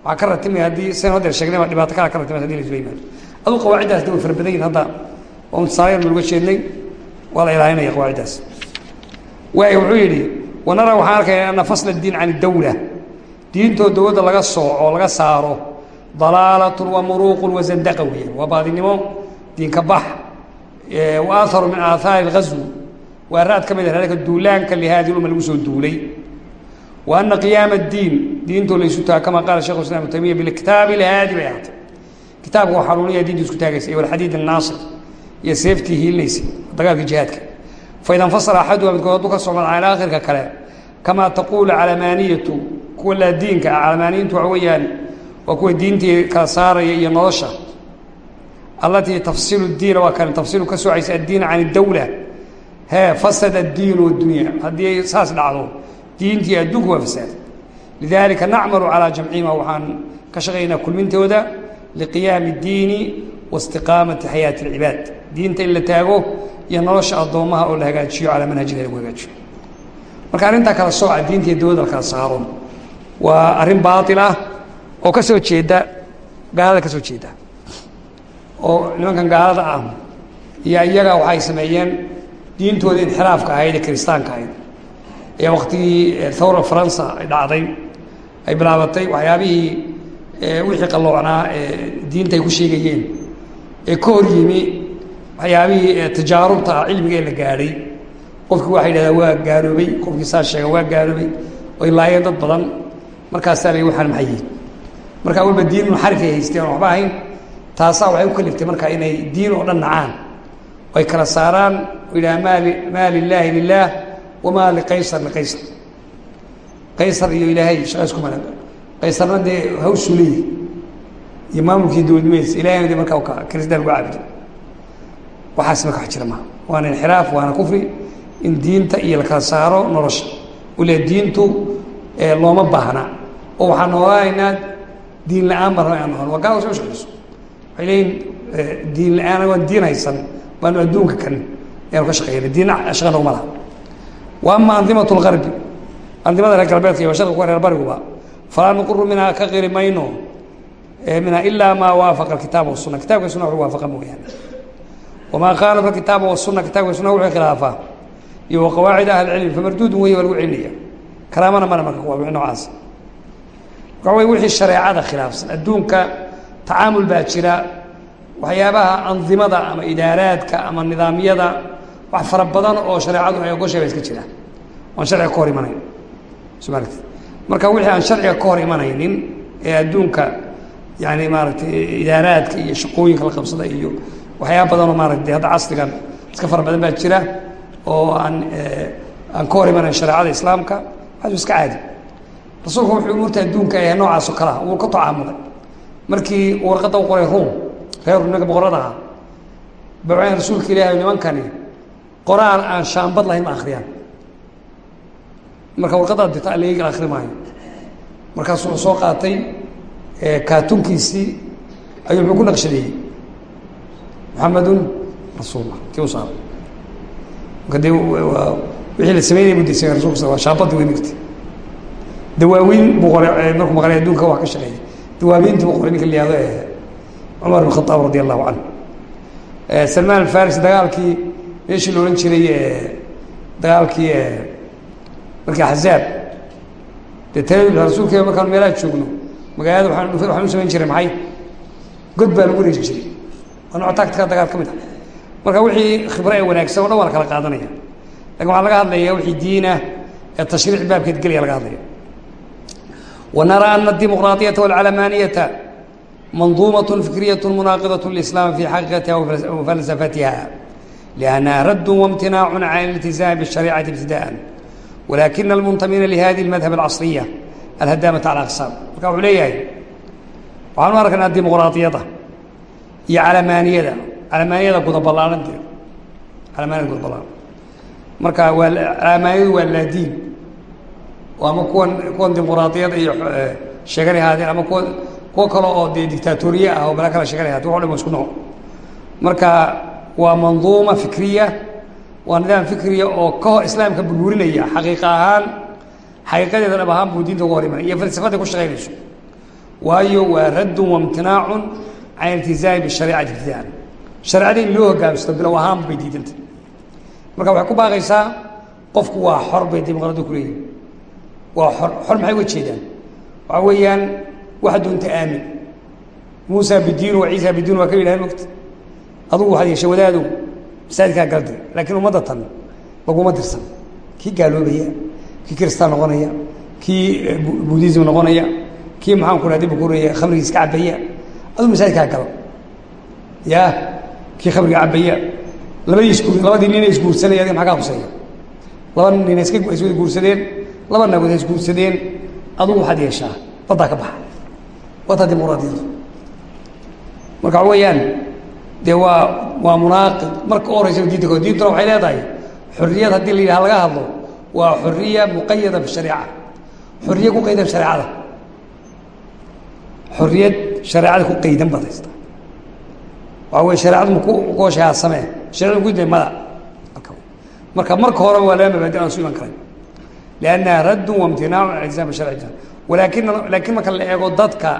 waxaa ka ratimaya haddii san hadeer sheegnay baa dhibaato kala ka ratimay hadi la isla yimaado aduu qawaaciddaas de way fara badan yihiin hadda. Oo intisaalayan nuga jeednay waa la ilaalinaya qawaaciddaas waay wuxuu yidhi wanara waxaan arkaya ana fasla diin can dawla. Diintoo dowladda laga sooco laga saaro dalaalat wamuruuq wasandaqa weyaan waa baadinimo diinka bax wa min aaahaari اlgazwi waa ra'ad ka mid ah a duulaanka lihaadiluma lagu soo duulay. Wa ana qiyaama اdiin diintoo laysu taago kama qaala shekh islam ibn taymiya bilkitaabi lhaadi bay ahaatay. Kitaabka oo xanuunaya diinta isku taagaysa iyo alxadiid annaasir iyo seeftii hiilinaysa dagaalka jihaadka. Faida infasala axaduha midkood hadduu ka socda calaa akhirka kale kamaa taquulu calamaaniyatu kuwa laadiinka ah calamaaniyintu waxa weeyaan waa kuwa diintii kala saaraya iyo nolosha. Allatii tafsilu diina waa kan tafsilu ka soocaysa addiina can dawla. He fasada addiin wadunya haddii saas dhacdo diintii adduunku waa fasaad. Lidalika nacmalu calaa jamcihima waxaan ka shaqaynaa kulmintooda liqiyaami اdiini wa istiqaamati xayaati اlcibaad diinta in la taago iyo nolosha addoommaha oo la hagaajiyo calaa manhajida lagu hagaajiyo. Marka arrintaa kala sooca diinta iyo dowladda la kala saaro waa arrin baatil ah oo ka soo jeeda gaalada ka soo jeeda. Oo nimankan gaalada ah iyo iyaga waxay sameeyeen diintooda inxiraafka ahayd ee kiristaanka ahayd. Ayaa waktigii thawra faransa ay dhacday ay bilaabatay waxyaabihii wixii qalloocnaa ee diinta ay ku sheegayeen. Ee ka hor yimi waxyaabihii tajaarubta ah cilmiga ee la gaadhay. Qofkii waxay yidhahdaa waa gaaloobay qofkii saa sheega waa gaaloobay oy laayeen dad badan. Markaasaa la waxaan maxay yihiin markaa walba diin munxarifay haysteen oo waxba ahayn taasaa waxay u kaliftay markaa inay diin oo dhan nacaan ay kala saaraan yidhaha maa maa lilaahi lilaah wamaa liqaysar liqaysar qaysar iyo ilaahay shaqa isku mana qaysarna dee hawshuu leeyahy iyo maamulkii dowladnimadiisa ilahayna de markaa ka kiristaan lagu caabudo waxaas marka wax jira maha waana inxiraaf waana kufri. In diinta iyo la kala saaro nolosha. Ule diintu looma baahna. Oo waxaan noolaanaynaa diin la'aan baan rabay aan noqon waa gaalada soo shaqeyso waxay leeyihiin diin la'aan waan diin haysan baanu adduunka kan ayaanu ka shaqeynay diin shaqa noguma laha wa ama andimatu lgarbi andimada reer galbeedka iyo sharka kuwa reer bariguba falaa nuquru minhaa ka qiri mayno minha ilaa maa waafaqa alkitaaba wasuna kitabka suna wuxuu waafaqa mooyaane. Wamaa khaalafa alkitaaba wasuna kitabka suna wuxuu khilaafaa iyo wa qawaacid ahli cilmi famarduudun wey waa lagu celinaya karaamana mana marka kuwa wixii noocaas waxa wey wixii shareecada khilaafsan. Adduunka tacaamul baa jira. Waxyaabaha andimada ama idaaraadka ama nidaamyada wax fara badan oo shareecadu ay ogoshay baa iska jira. Aan sharciga ka hor imanayn somalit marka wixii aan sharciga ka hor imanaynin ee adduunka yani maaragtay idaaraadka iyo shaqooyinka la qabsada iyo waxyaaba badanoo maaragtay hadda casrigan iska fara badan baa jira oo aan aan ka hor imanayn shareecada islaamka waxaas iska caadi rasuulku wuxuu umuurta adduunka ee noocaas oo kale ah. Wuu ka tacaamuday markii warqadda u qoray ruum reer nimanka boqorada ahaa rasuulka ilaahay nimankani qoraal aan shaambad lahayn ma akhriyaan. Marka warqaddaa dirta allayga akhri maayo. Markaasuu wuxuu soo qaatay kaatunkiisii ayuu muxuu ku naqshadeeyey. Muxamedun rasuullah kii u saaray. Marka dee wixii la sameynaya buu disay rasulka waa shaambaddi wey migti dawaawiin buu qoray markuu maqlay adduunka wax ka shaqeeyay. Dawaawiintii buu qoray ninka la yihahdo cumar bin khadaab radi allahu canhu salmaan alfarisi dagaalkii meeshii la odhan jiray dagaalkii markii axzaab dee tale rasuulkeeda markaanu meelaha joogno magaalada waaan waxaan u samayn jiray maxay? God baa lagu wareeji jiray. Waa nooc tactika dagaal ka mid. Ah marka wixii khibro ee wanaagsan o dhan waa la kala qaadanaya. Lakin waxaa laga hadlaya wixii diina ee tashriic baabkeed gelaya laga hadlaya ونرى أن الديمقراطية والعلمانية منظومة فكرية مناقضة للإسلام في حقيقتها وفلسفتها لأنها رد وامتناع عن الالتزام بالشريعة ابتداء ولكن المنتمين لهذه المذهب العصرية الهدامة على أقسام marka wuxuu leeyahay waxaanu arkaynaa dimuqraadiyada iyo calamaaniyada calamaaniyada gudaballaananteeda calamaaniyada gudaballaanan marka waa calamaaniyadu waa laadiin ama kuwan kuwan dimuqraadiyada iyo sheeganay ahaadeen ama kuwa kuwo kale oo dee dictatoriye ah oo bala kala sheeganay ahaadeen wax dhan isku nooc marka waa manduuma fikriya waa nidaam fikriya oo ka hor islaamka burburinaya xaqiiqa ahaan xaqiiqadeeda dhab ahaan buu diinta uga hor imanay iyo falsafaday ku shaqaynayso. Waayo waa raddun waimtinaacun can iltizaami bishariicati ibtidaan shareecada loo hogaamsado bilow ahaan bay diidanta marka waxay ku baaqaysaa qofku waa xor bay dimuqraadiya ku leeyihiin waa xor xor maxay uga jeedaan? Waxaa weeyaan waxa doonta aamin. Muusa bidiinu wa ciisa bidiin waa ka yidhahan mogta adugu waxaad yeeshay wadaadow masaajidkaa galdi laakiin ummadda tan laguma dirsan. Kii gaaloobaya kii kiristaan noqonaya kii buudism noqonaya kii maxaan ku dib kuraya khamrigii iska cabaya aduu masaajidkaa galo. Ya kii khamriga cabaya labadii isgu labadii nina isguursanaya adiga maxaa kaa kuseeya laba nina iska iswada guursadeen laba nagood isguursadeen adugu waxaad yeeshaa baddaa ka baxa wataa dimuqraadiyadu marka waxa weeyaan dee waa waa munaaqid. Marka u horeysa diinta ko diintuna waxay leedahay xorriyad haddii la yidhaha laga hadlo waa xorriya muqayada bishariica xorriye ku qaydan shareecada xorriyad shareecada ku qaydan baad haystaa waxaa wey shareecadu maku gooshayaa samee. Sharecadu ku day mada. Marka marka horeba waa laba mabaadi aan su karay liannaha raddun waimtinaacun can iltisaam sharci walaakin laakiin marka la eego dadka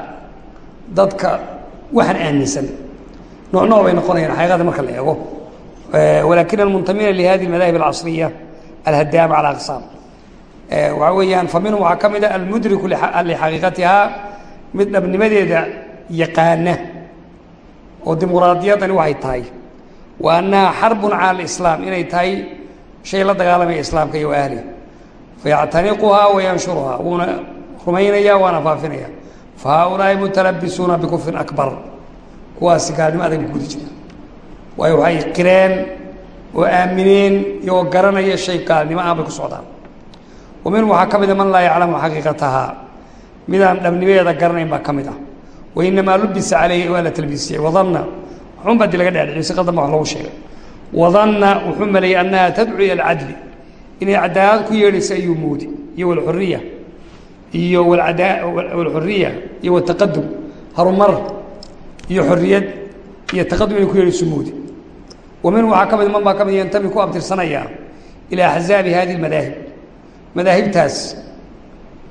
dadka waxaan aaminsan nooc nooc bay noqonayaan xaqiiqada marka la eego walakin almuntamiina lihadi اmadahib alcasriya alhadaama calى aqsaam waxaa weeyaan fa minhum waxaa ka mid a almudriku lixaqiiqatihaa mid dhabnimadeeda yaqaana oo dimuqraadiyaddani waxay tahay wa annaha xarbun cala alislaam inay tahay shay la dagaalamaya islaamka iyo ahli fayactaniquhaa wayanshuruhaa wuuna rumaynaya waana faafinaya fa mutalabisuuna bikufrin akbar kuwaasi gaalnimo adag ba kudi jira waayo waxay qireen oo aamineen iyagoo garanaya shay gaalnimo ah bay ku socdaan wa waxaa ka mida man laa yaclamu xaqiiqatahaa midaan dhabnimadeeda garanayn baa ka mid ah wa lubisa caleyhi waa la talbiisiyey wadanna waxun baa di laga dhaadhiciyo si qadan ba wax loogu sheegay wadanna wuxuu maleeyey annaha tadcu ila alcadli inay cadaalad ku yeedhaysa ayuu moodi iyo walxuriya iyo walxuriya iyo wataqadum harumar iyo xoriyad iyo taqadum inay ku yeedhayso moodi wa waxaa ka mid man baa ka mid yantami ku abtirsanaya ilaa axzaabi hadi lmadaahib madaahibtaas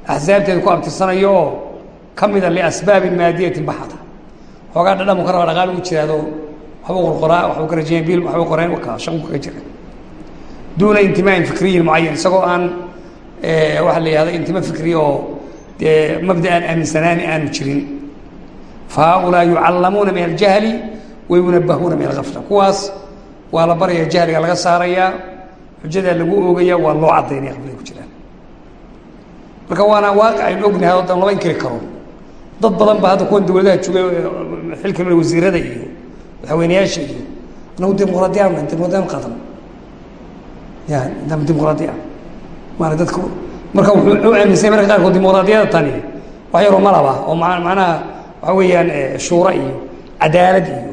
axsaabteeda ku abtirsanayo oo ka mida liasbaabin maadiyatin baxata. Xoogaa dhadhamu ka dhaqaal ugu jiraado waxbuu qorqoraa waxbuu ka rajeeyen bil waxbuu qoreen wakaa shan kaga jira duuna intimaain fikriyin mucayan isagoo aan waxaa la yihahda intimo fikri oo dee mabda aan aaminsanaani aanu jirin. Fa haaulaa yucallamuuna min aljahli wa yunabahuuna min algafla kuwaas waa la baraya jahliga laga saarayaa xujadaa lagu oogaya waa loo marka waana waaqi aynu ognahay o dan lama inkiri karo. Dad badan ba hadda kuwan dawladaha joogay xilka wasiirada iyo madaxweyneyaasha iyo. Anagu dimuqraadiyaan dimuqraadiyaan qaadan dimuqraadi ah maana dadka marka wuxuu aaminsanya marka qaarkood dimuqraadiyada tani wax yaroo malaba oo ma macnaha waxa weeyaan shuura iyo cadaalad iyo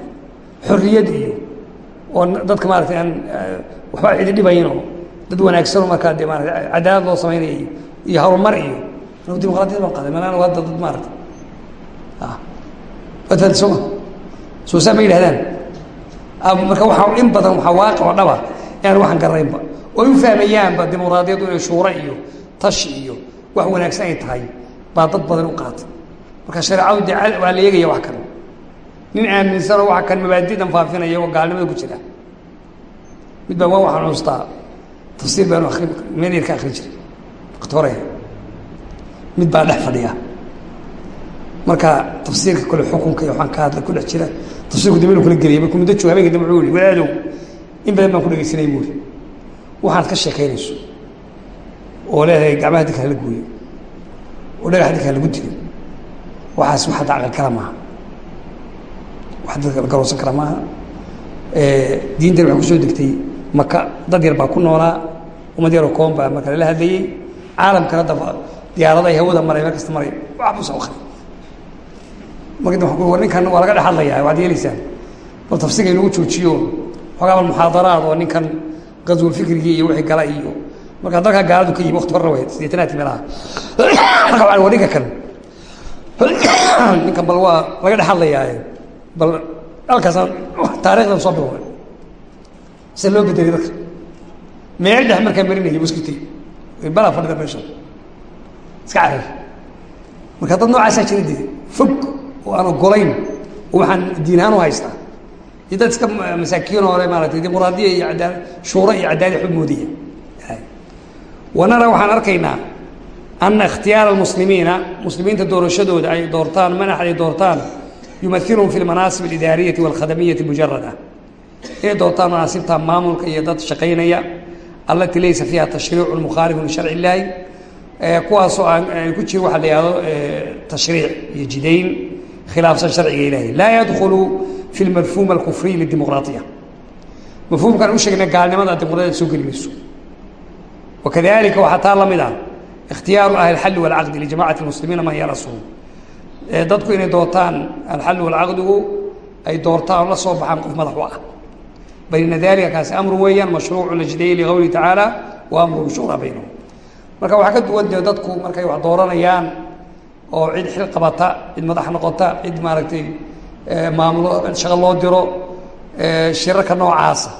xorriyad iyo oo dadka maaragtay aan waxba cidi dhibayn oo dad wanaagsanoo markaa de maarata cadaalad loo samaynaya iyo iyo harumar iyo anagu dimuqraadiyad baan qaaday. Mana anagu hadda dad maarata waad fahanti sooma soo saa ma yidhahdaan marka waxaa in badan waxaa waaqi oo dhaba inaan waxaan garanaynba oo u fahmayaanba dimuqraadiyaddu inay shuuro iyo tashi iyo wax wanaagsan ay tahay baa dad badan u qaatay. Marka shareecadu de waa la eegaya wax kan. Nin aaminsanoo waxa kan mabaadidan faafinaya oo gaalnimada ku jira. Mid baa waa waxaan xustaa tafsiir baanu akri menirka akri jiray waqti hore mid baa dhex fadhiya. Marka tafsiirka kole xukunka iyo waxaan ka hadla ku dhex jira tafsirku dambe inu kula geliyay markuu muddo jooga habeenka dambe wuxuu yihi walaadow in badan baan ku dhegeysanay buuri waxaad ka sheekaynayso oo leedahay gacmaha dinka hala gooyo oo dhagax dinka halagu dilo waxaas wax hadda aqal kala maaha. Wax dadka la garoosan kara maaha. Diintan waxay ku soo degtay maka dad yar baa ku noolaa ummad yaroo koon baa marka lala hadlayey caalamkan hadda diyaaradahay hawada maray meel kasta maray wax buusa akri marka war ninkan waa laga dhex hadlayaa waxaad yeelaysaan bal tafsiirka inagu joojiyo xoogaa bal muxaadaraad oo ninkan qaswulfikrigii iyo wixii gala iyo marka dalkaa gaaladu ka yimi wakti horna way sideetanaadkii meelaha marka waa ninka kan. Ninkan bal waa laga dhex hadlayaaye bal halkaasaan taarikhdan soo biloway se loo bedelay dadka. Meel dhex markaa marinayay muskitay balaa fadhida meesha. Iska carar marka dad noocaasaa jira dee fog oo aan ogolayn oo waxaan diin ahaan u haystaa iyo masaakiin hore maaratay dimuqraadiya iyo adaala shuura iyo cadaalad xub moodiya wanara waxaan arkaynaa ana ikhtiyaara almuslimiina muslimiinta doorashadooda ay doortaan manax ay doortaan yumailhum fi lmanaasib alidaariyati walkhadamiyati mujarada inay doortaan manaasibta maamulka iyo dad shaqaynaya allatii laysa fiiha tashriicu mukhaalifu lisharci illaahi. Kuwaasoo aan ku jiro waxa la yihahdo tashriic iyo jidayn khilaafsan sharciga ilahi laa yadkhulu fi lmafhuum alkufriy lidimuqraaiya mafhuumkaan u sheegna gaalnimada dimuqraadiyada soo geli mayso wakadalika waxaa taa la mid ah ikhtiyaaru ahli alxalli walcaqdi lijamacati lmuslimiina man yarasuhu dadku inay doortaan alxalli walcaqdigu ay doortaan la soo baxaan qof madax u ah bal ina dalika kaasi amru weeyaan mashruucu la jideeyey liqowlihi tacaala wa amruhum shuuraa baynahum marka waxaa ka duwan dee dadku markay wax dooranayaan oo cid xil qabata cid madax noqota cid maaragtay maamulo shaqo loo diro shirarka noocaasa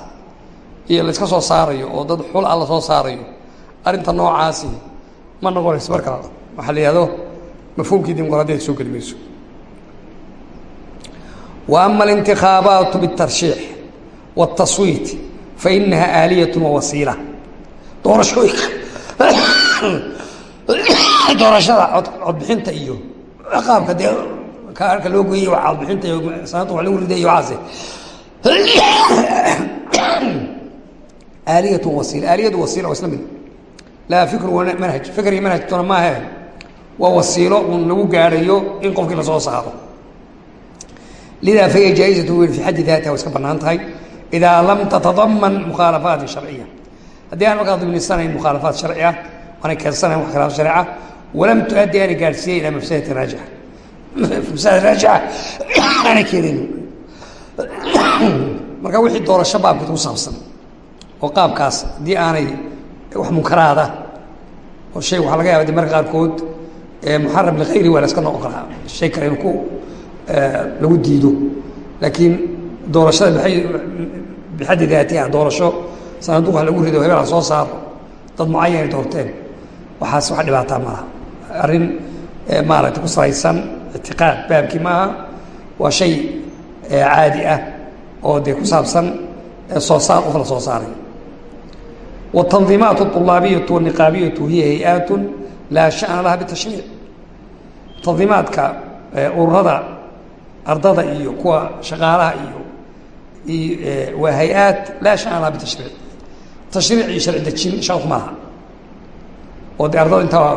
iyo layska soo saarayo oo dad xul a la soo saarayo arrinta noocaasi ma noqonayso marka waxaa la yihahdo mafhuumkii dimuqraadiyada soo geli mayso. Wa ama alintikaabaatu biاtarshiix wاtaswiit fainaha aaliyat wawasiila doorashooyinka doorashada codbixinta iyo qaabka dee kaarka loo goyey codbixinta iyo sanadda wa lagu riday iyo aaliyat wasiila aaliyadu wasiila waa isla laa fikru manhaj fikr iyo manhajtuna maahe. Waa wasiilo un lagu gaadhayo in qofkii la soo saaro. Lidaa fahiya jaa-izatu fi xaddi daatiha way iska bannaan tahay. Idaa lam tatadaman mukhaalafaati sharciya haddii aan markaa dimnisanayn mukhaalafaat sharci ah aanay keensanayn wax khilaaf sharci ah walam tu-addi aanay gaadhsiiya ilaa mafsadati raajixa aanay keenaynin marka wixii doorasho baabkeed ku saabsan oo qaabkaas haddii aanay wax munkaraada oo shay waxaa laga yaba de marka qaarkood muxaram likayri waa la iska noqon karaa. Shay kale in ku lagu diido. Laakiin doorashada maay bixaddi daati ah doorasho sanaduu wax lagu rido hebel ha soo saaro dad mucayan ay doorteen waxaas wax dhibaataa maaha arrin maaragta ku salaysan ictiqaad baabkii maaha waa shay caadi ah oo dee ku saabsan soo saar qof la soo saaray والتنظيمات الطلaaبية والنقاaبية hiy هyئaaت laa شhaأن laha bتشhريiع تنظimaadka ururada ardada iyo kuwa shaqaalaha iyo waa hay-aad laa شhaأن laha bتشhريiع تشhريiع iyo شharci dejin shaq maaha oo de ardada intaa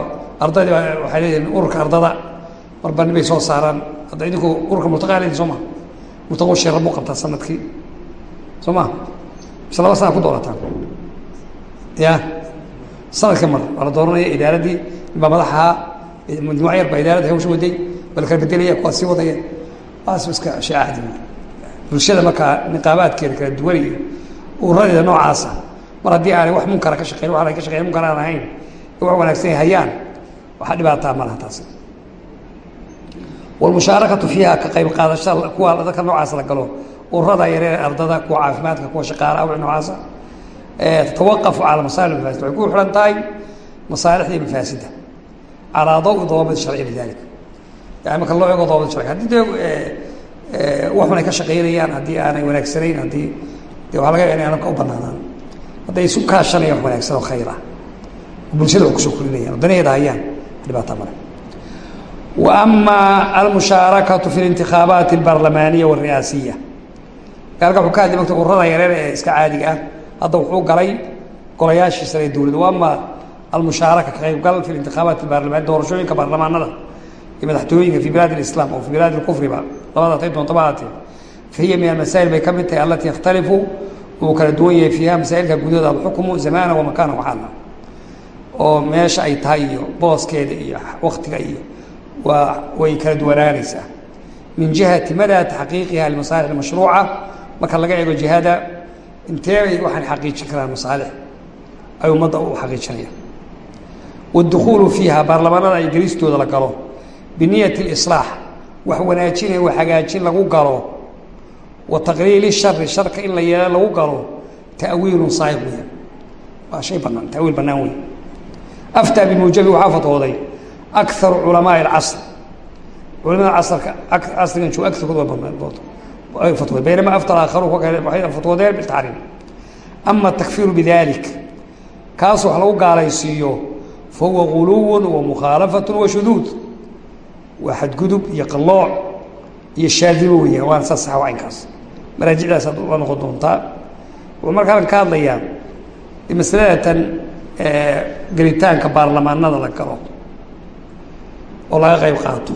ardadii waxay leeyihin ururka ardada marba nibay soo saaraan. Hadda idinku ururka murtaqaa leedi soo ma? Murtaqo shira buu qabtaa sannadkii. Soo ma? Mise laba sana ku doorataan. Ya? Sanadka mar waa la dooranaya idaaraddii inbaa madaxahaa majmuuc yar baa idaaradda hawsha waday. Waa la kala bedelaya kuwaa sii wadaya waas iska shay caadi bulshada markaa niqaabaadkeeda kala duwan iyo ururadeeda noocaasa. Mar haddii aanay wax munkara ka shaqeyn ay ka shaqeyn munkar aan ahayn wax wanaagsan ay hayaan waxaa dhibaataa ma laha taasi walmushaarakatu fiiha ka qayb qaadashada kuwa dadka noocaas la galo ururada yareer ardada kuwa caafimaadka kuwa shaqaalaha wixii noocaasa tatawaqafu cala masaalix mafaasid waxay ku xihan tahay masaalixda mafaasida calaa dawi dawaabit sharci lidalik yani marka loo ego dawaabit sharci haddii dee waxun ay ka shaqaynayaan haddii aanay wanaagsanayn haddii de waxa laga yaaba inay anabka u banaanaan hadday isu kaashanayaan wanaagsan oo khayr bulshada wax ku soo korinayaan oo hayaan dhibaata male wa ama almushaarakatu fi اlintikhaabaati اlbarlamaaniya wاlri'aasiya gaalka wuxuu ka hadlay magta ururada yareer ee iska caadiga ah hadda wuxuu galay golayaashii sare ee dowladda wa ama almushaaraka ka qaybgal fi intikhaabaat baarlamaan doorashooyinka baarlamaanada iyo madaxtooyinka fi bilaad اlislam oo fi bilaad اlkufriba labada tay doonta baatee fa hiya min almasaa'il bay ka mid tahay alatii yakhtalifu uu kala duwan yahay fiiha masaa'ilka gudahooda alxukmu zamana wa makana waxaala oo meesha ay tahay iyo booskeeda iyo waktiga iyo waa way kala duwanaanaysaa. Min jihati madaa taxqiiqiha limasaalix mashruuca marka laga eego jihada intee bay waxaan xaqiijin karaan masaalix ay ummadda u xaqiijinayaan waadukhuulu fiiha baarlamaanada ay gelistooda la galo. Biniyati اlislaax wax wanaajinaya wax hagaajin lagu galo. Wa taqliili shari sharka in la yeelo lagu galo. Ta'wiilun saahib weya waa shay banaan tawiil bannaan wey aftaa bimuujabi waxaa fatwooday akaru culamaai اlcasr culamada casrka casrigan jooga banaan fatwooday baynama kale waxay fatwoodeen biltaxriim ama atakfiiru bidalik kaas wax lagu gaalaysiiyo fa huwa guluwun wa mukhaalafatu wa shuduud waa xadgudub iyo qallooc iyo shaadimo weeyaan waana saas saxa caynkaas maraajicdaas aad la noqon doontaa wuxuu marka halkan ka hadlayaa masaladatan gelitaanka baarlamaanada la galo oo laga qayb qaato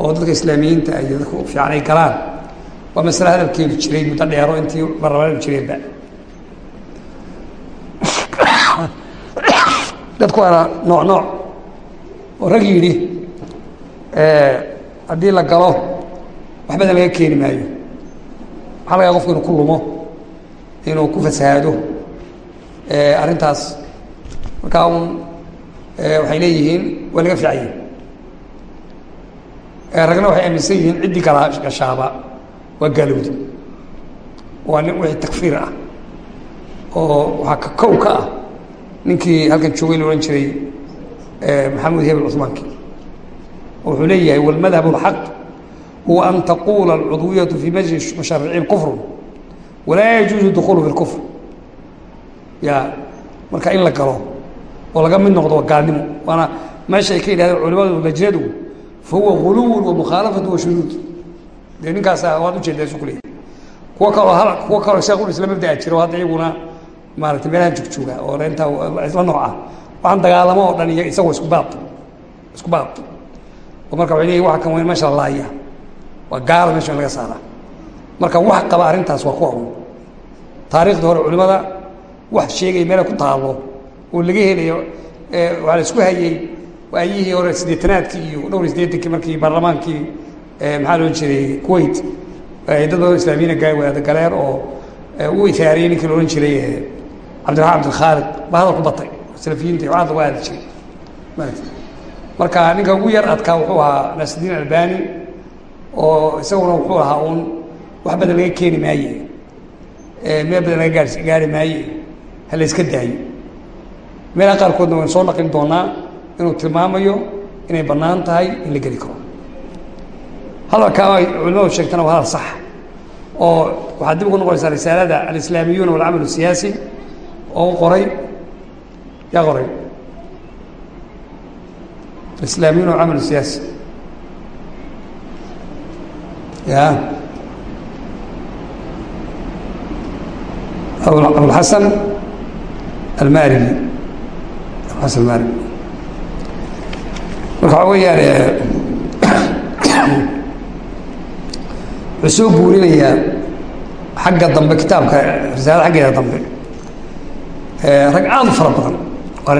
oo dadka islaamiyiinta iyo dadka fiican ay galaan. Waa masale hadalkeedu jiray muddo dheero intii baarlamaanadu jireenba. Dadku waana nooc nooc oo rag yidhi haddii la galo wax badan laga keeni maayo. Waxaa laga qofku inuu ku lumo inuu ku fasahaado arrintaas markaa un waxay leeyihiin waa laga fiican yihiin ragna waxay aaminsan yihiin ciddii kala gashaaba waa gaalowda waa nin wixii takfiir ah oo waxaa ka kow ka ah ninkii halkan joogay la ohan jiray maxamuud hebel cumaanki wuxuu leeyahay walmadhab اlxaq huwa an taquula alcudwiyatu fii majlis mushaariciin kufru walaa yajuuzu dukuulu fi اkufr ya marka in la galo oo laga mid noqdo waa gaalnimo waana meesha ay ka yidhahdeen culamadu lajnadu fa huwa guluw wa mukhaalafatu wa shuduud dee ninkaasa waad u jeedaa isu kuleeyahy kuwa kaloo kuwa kaloo sheekul isla mabdaa jiro hadda iyaguna maaragtay meelaha jogjooga oo intaa isla nooca waxaan dagaalamo oo dhan isagoo isku baab isku baab oo marka waxay leeyihiin waxa kan weyn meesha la laaya waa gaala meesha in laga saaraa marka wax qaba arrintaas waa kuwa un taariikhda hore culimada wax sheegaya meela ku taalo oo laga helayo waxaa la isku hayey waayihii hore siddeetanaadkii iyo dhowr iyo siddeetankii markii baarlamaankii maxaa loo jiray kuwait dad badan islaamiyiina gaa wadaada galeer oo u ihaariyey ninkii la odhan jiray cabdiraxmaan cabdilkhaalid ba hadal ku batay salafiyiinta iyo waxaad lagu aadi jiray. Marka ninka ugu yar adkaa wuxuu ahaa naasidiin albani oo isaguna wuxuu ahaa uun wax badan laga keeni maaye meel badan laga gaar gaari maaye ha la iska daayo. Meelaha qaarkoodna waynu soo naqlin doonaa inuu tilmaamayo inay bannaan tahay in la geli karo. Hadalka ay culimadu sheegtana waa hadal sax oo waxaad dib ugu noqonaysaa risaalada alislaamiyuuna walcamal siyaasi oo qoray. Yaa qoray. Alislaamiyuuna walcamal siyaasi. Ya abulxasan almaaribi abulxasan almaaribi marka waxaa weeyaan wuxuu soo guurinayaa xagga dambe kitaabka risaalada xaggeeda dambe. Rag aad u fara badan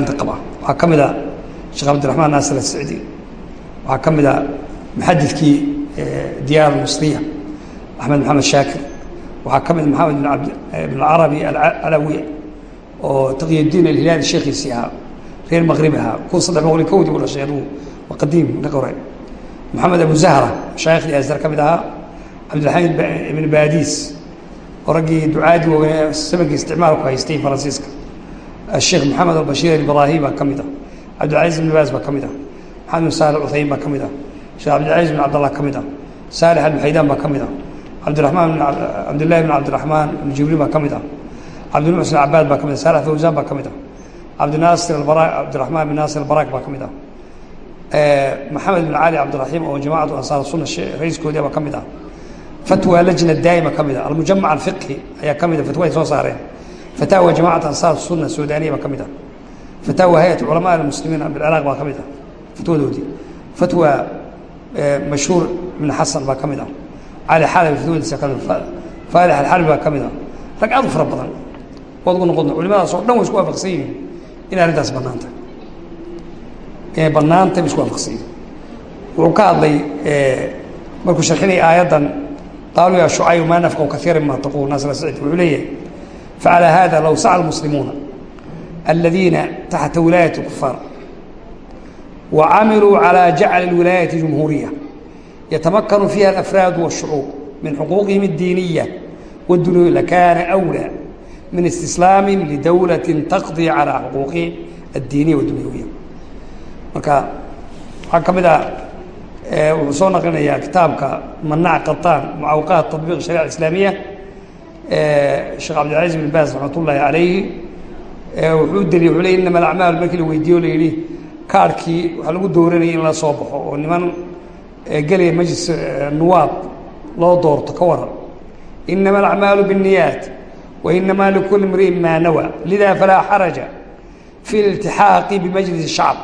oo qaba. Waxaa ka mid a sheekh cabdiraxmaan naasir asicdi waxaa ka mid a muxadidkii diyaar almusliya axmed maxamed shaakir waxaa ka mid maxamed bin abd ibn carabi alcalawi oo taqiyudiin alhilaali sheekhiisii ahaa reer maqribi ahaa kun saddex boqol iyo kowdii buu dhashay adugu waa qadiim ninka hore maxamed abu zahra mashaaikhdii asar ka mid ahaa cabdilxamiid ibn baadiis oo raggii ducaadii waaweyn samankii isticmaalku haystay faransiiska asheekh maxamed albashiir ibrahim baa ka mid ah cabdilcaziz ibn baas baa ka mid ah maxamed bin saalix uthaymin baa ka mid ah sheekh cabdilcaziz bin cabdallah ka mid ah saalix almuxaydaan baa ka mid ah cabdiramaan cabdillahi bin cabdiraxmaan ibn jibriil baa ka mid ah cabdilmuxsin cabaad baa ka mid ah saalix fawsaan baa ka mid ah cabdinaasir albara cabdiraxmaan bin naasir albaraak baa ka mid ah maxamed bin cali cabdiraxiim oo jamaacatu ansaar sunna ra'iskoodii baa ka mid ah. Fatwa lajna daa'ima ka mid ah. Almujamac alfiqhi ayaa ka mid a fatwa ay soo saareen. Fataawa jamacat ansaar sunna suudaniya baa ka mid ah. Fataawa hay'at culamaa almuslimiin bilciraaq baa ka mid ah. Fatwadoodii. Fatwa mashhuur ibn xasan baa ka mid ah. Cali xalabi fatwadiisa ka mid faalix alxalbi baa ka mid ah. Rag aad u fara badan. Waad ugu noqon culimadaas oo dhan way isku waafaqsan yihiin inay arrintaas bannaanta inay bannaantay bay isku waafaqsan yihiin wuxuu ka hadlay markuu sharxinaya aayaddan qaaluu yaa shucayb maa nafqahu kaiira mima taquul naasir sacid wuxuu leeyahay facalى hada low saca almuslimuuna aladiina taxta wilaayati kufaar wacamiluu calى jacli اlwilaayati jumhuuriya yatamakanu fiha alafraad wالshucuub min xuquuqihim اddiiniya wاdunyawi lakaana أwlى min istislaami lidowlati taqdii calى xuquuqihim addiiniya waddunyawiya marka waxaa ka mid ah wuxuu soo naqlinayaa kitaabka manac qaطaan mucawqaat taطbiiq sharica islaamiya sheekh cabdilcaziz bin baas raxmat ullaahi calayhi wuxuu deliy wuxuu ley inama alacmaal markii la weydiiye o la yidhi kaarhkii waxaa lagu dooranayay in la soo baxo oo niman gelaya majlis nuwaab loo doorto ka waran inama alacmaalu biاniyaat wa inamaa likuli imri'in maa nawa lida falaa xaraja fi اliltixaaqi bimajlis shacb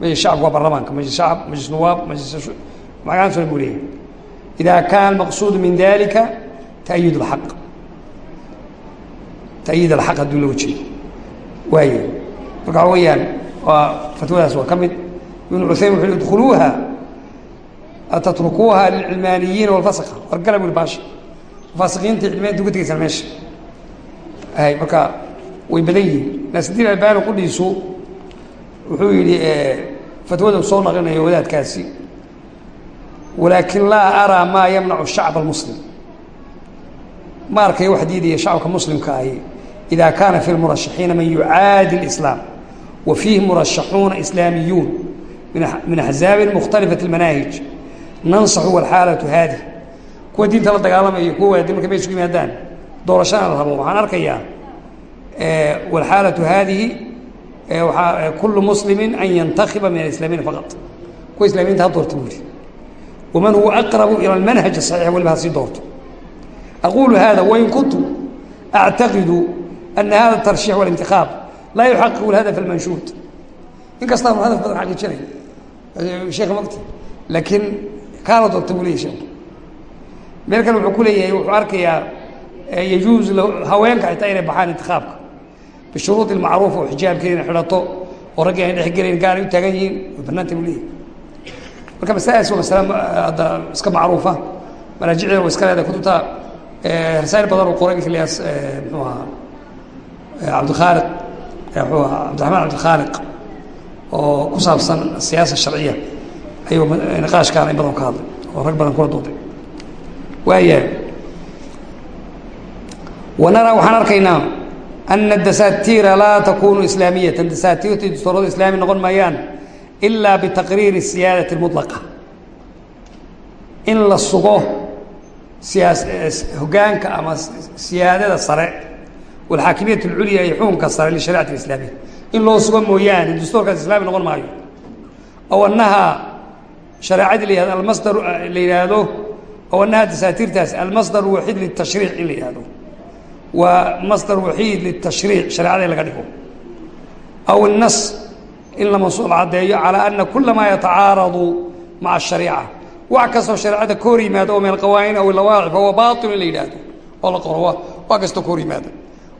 majlis shacabku waa baarlamaanka majlis shacab majlis nawaab majlis magacan fara buu leeyahay. Ida kana almaqsuudu min dalika tayiid alxaq tayiid alxaq hadduu loo jeedo waaya marka waxa weyaan waa fatwadaas waa ka mid. Ibnu cuthaymin wuxu i idkhuluuha atatrukuuha lilcilmaaniyiina walfasqa wargala bui baasha faasiqiinta cilmiyainta ugu tegaysaan meesha. Ay marka way badan yihiin naasdiin albaani qudhiisu wuxuu yihi fatwada soo naqlinayo wadaadkaasi walaakin laa araa maa yamnacu الشhacب الmslim ma arkayo wax diidaya shacabka muslimka ahi ida kaana fi lmurashaxiina man yucaadi اlislaam wa fiihi murashaxuuna islaamiyuun min axzaabin mukhtalifat اlmanaahij nansaxu walxaalatu haadih kuwa diinta la dagaalamaya kuwa waadi marka bay isugu yimaadaan doorashana la rabo waxaan arkayaa walxaalatu haadihi waaa kulu muslimi an yantakiba min alislaamiina faqat. Kuwa islamiinta ha doorta buu yihi waman huwa aqrabu ila almanhaj asaxiix waliba ha sii doorto. Aqulu hada wain kuntu actaqidu ana hada tarshiix walintiqaab laa yuxaqiqu lhadaf almanshuud in kastaanu hadaf badan xaqiijinay sheekh mogti laakiin kaala doorta buu leyahy sheekh meel kale wuxuu ku leeyahay wuxuu arkayaa yajuuz haweenka xitaa inay baxaan intikaabka bishuruudi macruufa oo xijaabkeeda inay xidhato oo raggii aan dhexgelayn gaar ay u taagan yihiin way banaanta buu leeyahy marka masaladaas waa masale hadda iska macruufa maraajicdeeda wa iska leedahay kutubta rasaa'il badan oo qoray ninka liyaas muxuu ahaa cabdikhaaliq muxuu ahaa cabdiraxmaan cabdikhaaliq oo ku saabsan siyaasa sharciya. Ayuu niqaashkaana in badan ka hadlay oo rag badan kula dooday waaya wanaraa waxaan arkaynaa ana dasaatiira laa takunu islaamiyatan dasaatiirtu dastooradu islaami noqon maayaan ilaa bitaqriiri siyaadati اmulaqa in la sugo hogaanka ama siyaadada sare walxaakimiyat اlculya iyo xukunka sare lisharicati islaamiya in loo sugo mooyaane dastoorkaas islaami noqon maayo aw annaha shareecadii la yihahdo almasdar la yidhaahdo aw annaha dasaatiirtaas almasdar waxiid litashriic in la yihahdo waa masdar waxiid litashriic shareecada in laga dhigo. Aw nas in la mansuuq caddeeyo calaa ana kula maa yatacaaradu maca ashariica wax kastoo shareecada ka hor yimaada oo min alqawaa'in aw ilawaaci fahuwa baatil in la yidhaahdo oo la qoro wax kastoo ka hor yimaada.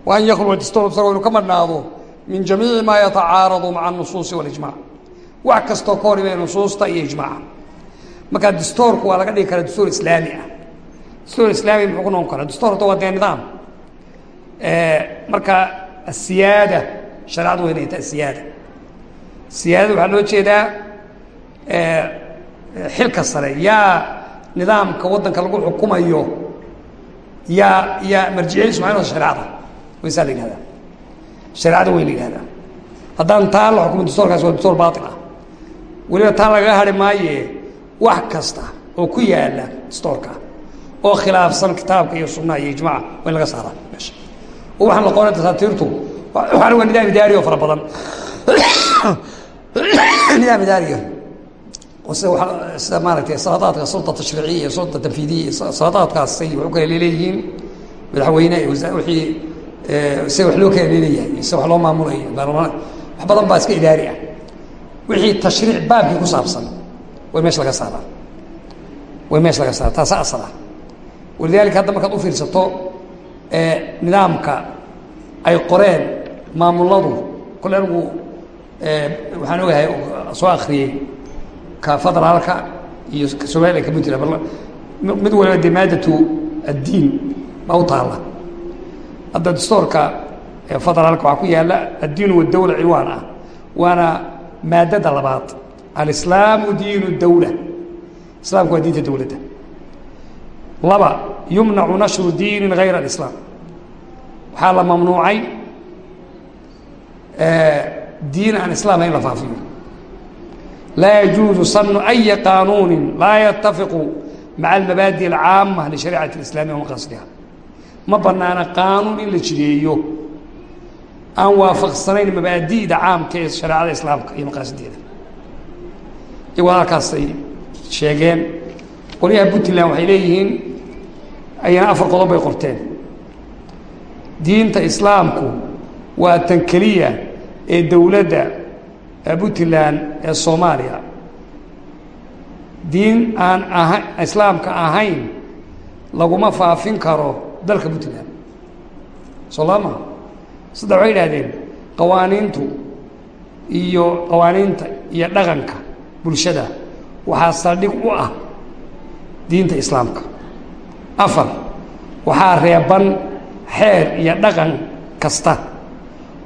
Wa an yakhluqa istan isagoo inuu ka madhnaado min jamiici maa yatacaaradu maca anusuusi walijmac wax kastoo ka hor yimaada nusuusta iyo ijmaaca. Marka distoorku waa laga dhigi karaa dastuur islaami ah. Dastuur islaami muxuu ku noqon karaa? Dastuur horta waa dee nidaam marka asiyaada shareecadu waa inay tahay siyaada siyaadada waxaa loo jeedaa xilka sare yaa nidaamka waddanka lagu xukumayo yaa yaa marjiciyadiisu maxay noqota shareecada waysaa la yihahdaa shareecada way la yihahdaa haddaan taa la xukumo dastoorkaas waa dastoor baatil ah. Weliba taa lagaga hari maaye wax kasta oo ku yaalla dastoorka oo khilaafsan kitaabka iyo sunnaha iyo ijmaca waa in laga saaraa meesha waxaan la qoonay dasaatiirtu waxaana waa nidaam idaari oo fara badan. Nidaam idaariya oo sida maaragtay saladaadka sulta tashriiciya iyo sulta tanfiidiya saladaadkaasay waxu kale leeleeyihiin madaxweyne iyo wixii sida wax loo kala leeleeyahay iyo sida wax loo maamulayo baarlamaan wax badan baa iska idaari ah. Wixii tashriic baabkii ku saabsan way meesha laga saaraa way meesha laga saara taasa asal ah walidaalika hadda markaad u fiirsato nidaamka ay qoreen maamuladu. Kole anigu waxaan ogahay soo akriyey ka federaalka iyo ka somaliya ka mid waliba dee maadatu addiin baa u taalla. Hadda dastoorka federaalka waxaa ku yaalla addiinu wadawla ciwaan ah waana maadada labaad. Alislaamu diinu dawla. Islaamku waa diinta dowladda laba yumnacu nashru diinin gayra alislaam. Waxaa la mamnuucay diin aan islaam hayn la faafiyo. Laa yajuuzu sanu aya qaanuuni laa yatafiqu maca almabaadi alcaama lisharicati اlislamiya wamaqaasidiha ma banaana qaanuun in la jideeyo aan waafaqsanayn mabaadi'da caamka ee shareecada islaamka iyo maqaasideeda. Iyagoo halkaasay sheegeen qolyaha puntland waxay leeyihiin ayana afar qodob bay qorteen. Diinta islaamku waa tan keliya ee dowladda puntland ee soomaaliya. Diin aan aha islaamka ahayn laguma faafin karo dalka puntland. Soo lama? Saddex waxay idhahdeen qawaaniintu iyo qawaaniinta iyo dhaqanka bulshada waxaa saldhig u ah diinta islaamka. Afar waxaa reeban xeer iyo dhaqan kasta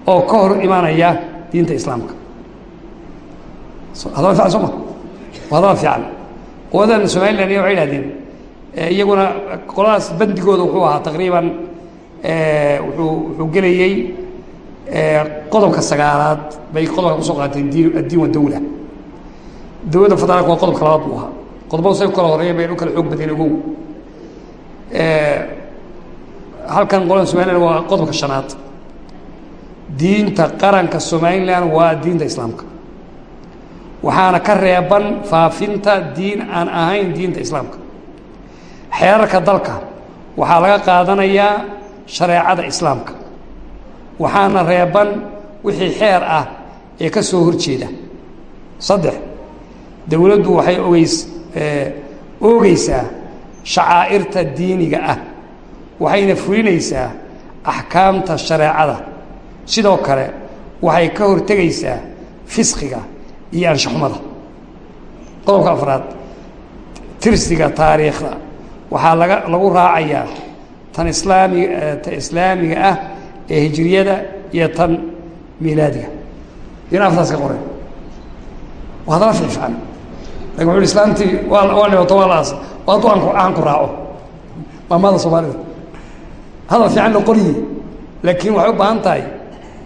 oo ka hor imanaya diinta islaamka. Hadala fiican soo ma? Waa hadala fiican quwadaana somalilan waxay idhahdeen iyaguna qoladaas bandigooda wuxuu ahaa taqriiban wuxuu wuxuu gelayey qodobka sagaalaad bay qodobka ku soo qaateen diin addiin wadawla dowladda federaalka waa qodobka labaad buu ahaa qodobadu say u kala horeeyan bay u kala xoog badeen ogow. Halkan qolada somalilan waa qodobka shanaad. Diinta qaranka somalilan waa diinta islaamka. Waxaana ka reeban faafinta diin aan ahayn diinta islaamka. Xeerarka dalka waxaa laga qaadanayaa shareecada islaamka. Waxaana reeban wixii xeer ah ee ka soo horjeeda. Saddex dowladdu waxay ogeys oogeysaa shacaa'irta diiniga ah waxayna fulinaysaa axkaamta shareecada. Sidoo kale waxay ka hortegaysaa fisqiga iyo anshaxumada. Qodobka afraad tirsiga taariikhda. Waxaa laga lagu raacayaa tan islaamiga tan islaamiga ah ee hijriyada iyo tan miilaadiga dina aftaas ka qoren waa hadala fiican laakiin wuxu islaamtii waa waa dhibato waa laas hadduu aan aan ku raaco. Maamada soomaalida. Hadal fiican la qoriye laakiin waxay u baahan tahay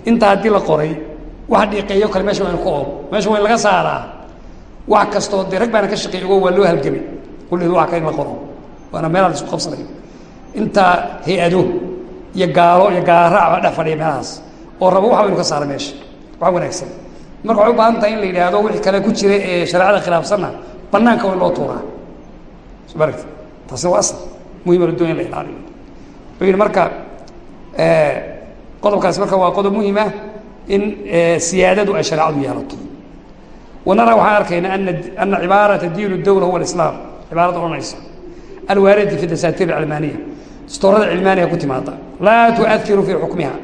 intaa haddii la qoray wax dhiiqeeyo kale meesha waa in ku oobo meesha waa in laga saaraa. Wax kastoo dee rag baana ka shaqeey ogo waa loo halgamay. Kullidu waa ka in la qoro waana meelaha la isku qabsanayo intaa hay'ado iyo gaalo iyo gaalraac baa dhex fadhiya meelahaas oo rabo waxa inu ka saara meesha. Wax wanaagsan marka waxay u baahan tahay in la yidhaahdo wixii kale ku jira ee shareecada khilaafsanna banaanka waa loo tuuraa. Soo taasina waa asal. Muhima la doon in la ilaaliyo wuxuu yidhi marka qodobkaasi marka waa qodob muhiim ah in siyaadadu ay shareecadu yeelato. Wanaraa waxaan arkaynaa ana ana cibaarata diin dawla huwa alislaam. Cibaarada odhanaysa. Alwaaridi fi dasaatiir alcilmaaniya dastoorada cilmaaniga ku timaada laa tuahiru fii xukmiha.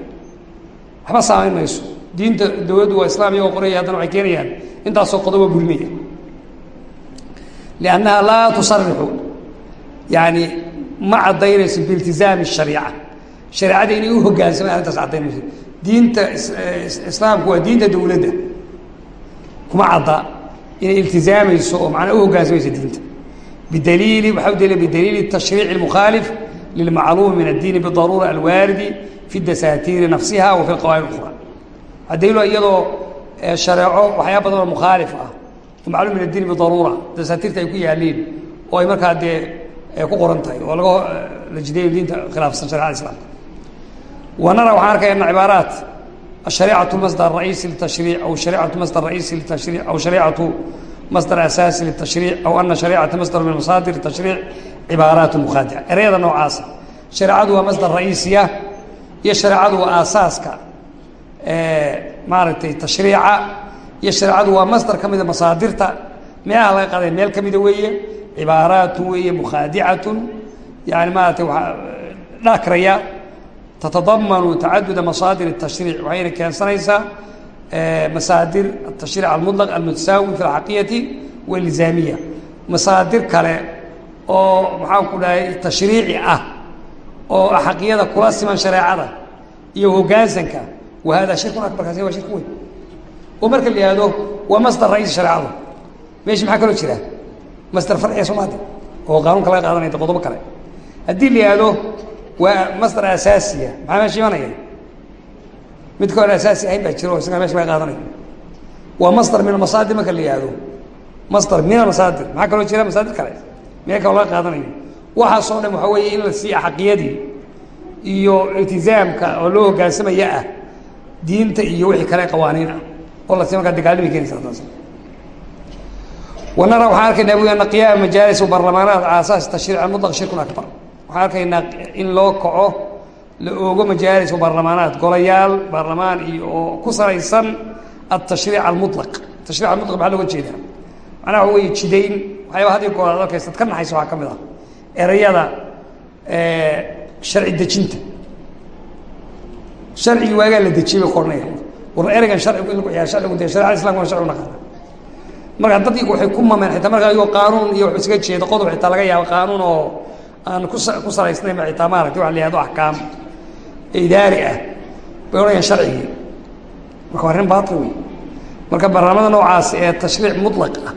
Waxba saamayn mayso diinta dowladdu waa islaam iyagoo qoraya haddana waxay keenayaan intaasoo qodoba burinaya liannaha laa tusarixu yani ma caddaynayso biiltizaami shariica shareecada inay u hogaansamaan arrintaas caddayn mayso diinta islaamku waa diinta dowladda kuma cadda inay iltizaamayso oo macnaa u hogaansamayso diinta bidaliili waxaa u daliila bidaliili tashriici اlmukhaalif lilmacluumi min addiini bidaruura alwaaridi fi dasaatiiri nafsiha wa fi lqawaa'id اlqura waxaa daliilo iyadoo shareeco waxyaaba badan oo mukhaalif ah oo macluum min addiini bidaruura dasaatiirta ay ku yaaliin oo ay markaa dee ku qoran tahay oo laga la jideeyo diinta khilaafsan sharecada islaamka ونرى waxaan arkaya أن عباaرaaت الشhaريعة مصدر رئيسي للتشhريع أو شhaريعة مصدر رئيسي للتشhريع أو شhaريعة مصدر أساسي للتشhريع أو أن شhaريعة مصدر من مصادر التشhريع عباaرaaت مخاaدعة ereyada noocaasa شhaريcadu waa مصدر رئيسiya iyo شhaريcadu waa aasaaska maaragtay تشhريica iyo شhaريcadu waa مصدر ka mida masaadirta meelaha laga qaday meel ka mida weeye عباaرaaت weeye مخاaدعaة يعني maarata dhakraya تتضمن تعدد مصادر التشhريع waxayna keensanaysaa masaadir التشhريع المطلق المتساوي في الحقية والإلزاaمية masaadir kale oo maxaan ku dhahay تشhريiعي ah oo xaqiyada kula siman شhareecada iyo hogaansanka wahada shirkun abar kaasi waa shirku weyn. Oo marka la yihahdo waa masdar ra'iisi shareecadu meesha maxaa kaloo jira masdar farciga soomaadi oo qaanuunka laga qaadanaya qodobo kale. Haddii la yihahdo waa masdar asaasiya maxaa meesha imanaya mid ka hore asaasi ahayn baa jiro o isagaa meesha laga qaadanayo waa masdar min almasaadir marka la yihahdo masdar min almasaadir maxaa kaloo jira masaadir kale? Mee kaloo laga qaadanayo waxaasoo dhan waxaa weeye in la siiya xaqiyadii iyo iltizaamka oo loo hoggaansamaya ah diinta iyo wixii kale qawaaniina oo lasi markaa dagaalami keenaysa taas wanara waxaan arkaynaa bu ana qiyaama majaalis barlamaanaad cala asaasi tashriic almutlaq shirkun akbar. Waxaan arkaynaa in loo kaco la oogo majaalis barlamaanaad golayaal baarlamaan iyo oo ku saraysan atashriic almutlaq. Tashric almutlaq maxaa looga jeedaa? Macnaha waxa wey jidayn. Waxyaaba had iyo goor aad arkaysad ka naxaysa waxaa ka mid ah erayada sharci dejinta sharcigi waagaa la dejiyay bay koranaya war ereygan sharcigu in lagu ciyaar sharcigu dee shareecada islamka sharcigu naqaana marka dadki waxay ku mameen xitaa marka ayagoo qaanuun iyo wax isaga jeeda qodob xitaa laga yaabo qaanuun oo aan ku ku salaysnaynba xitaa maaragtay waxa la yihahdo axkaam idaari ah. Bay odhanayaan sharcigii. Marka waa arrin baatil wey marka barnaamada noocaas ee tashriic mutlaq ah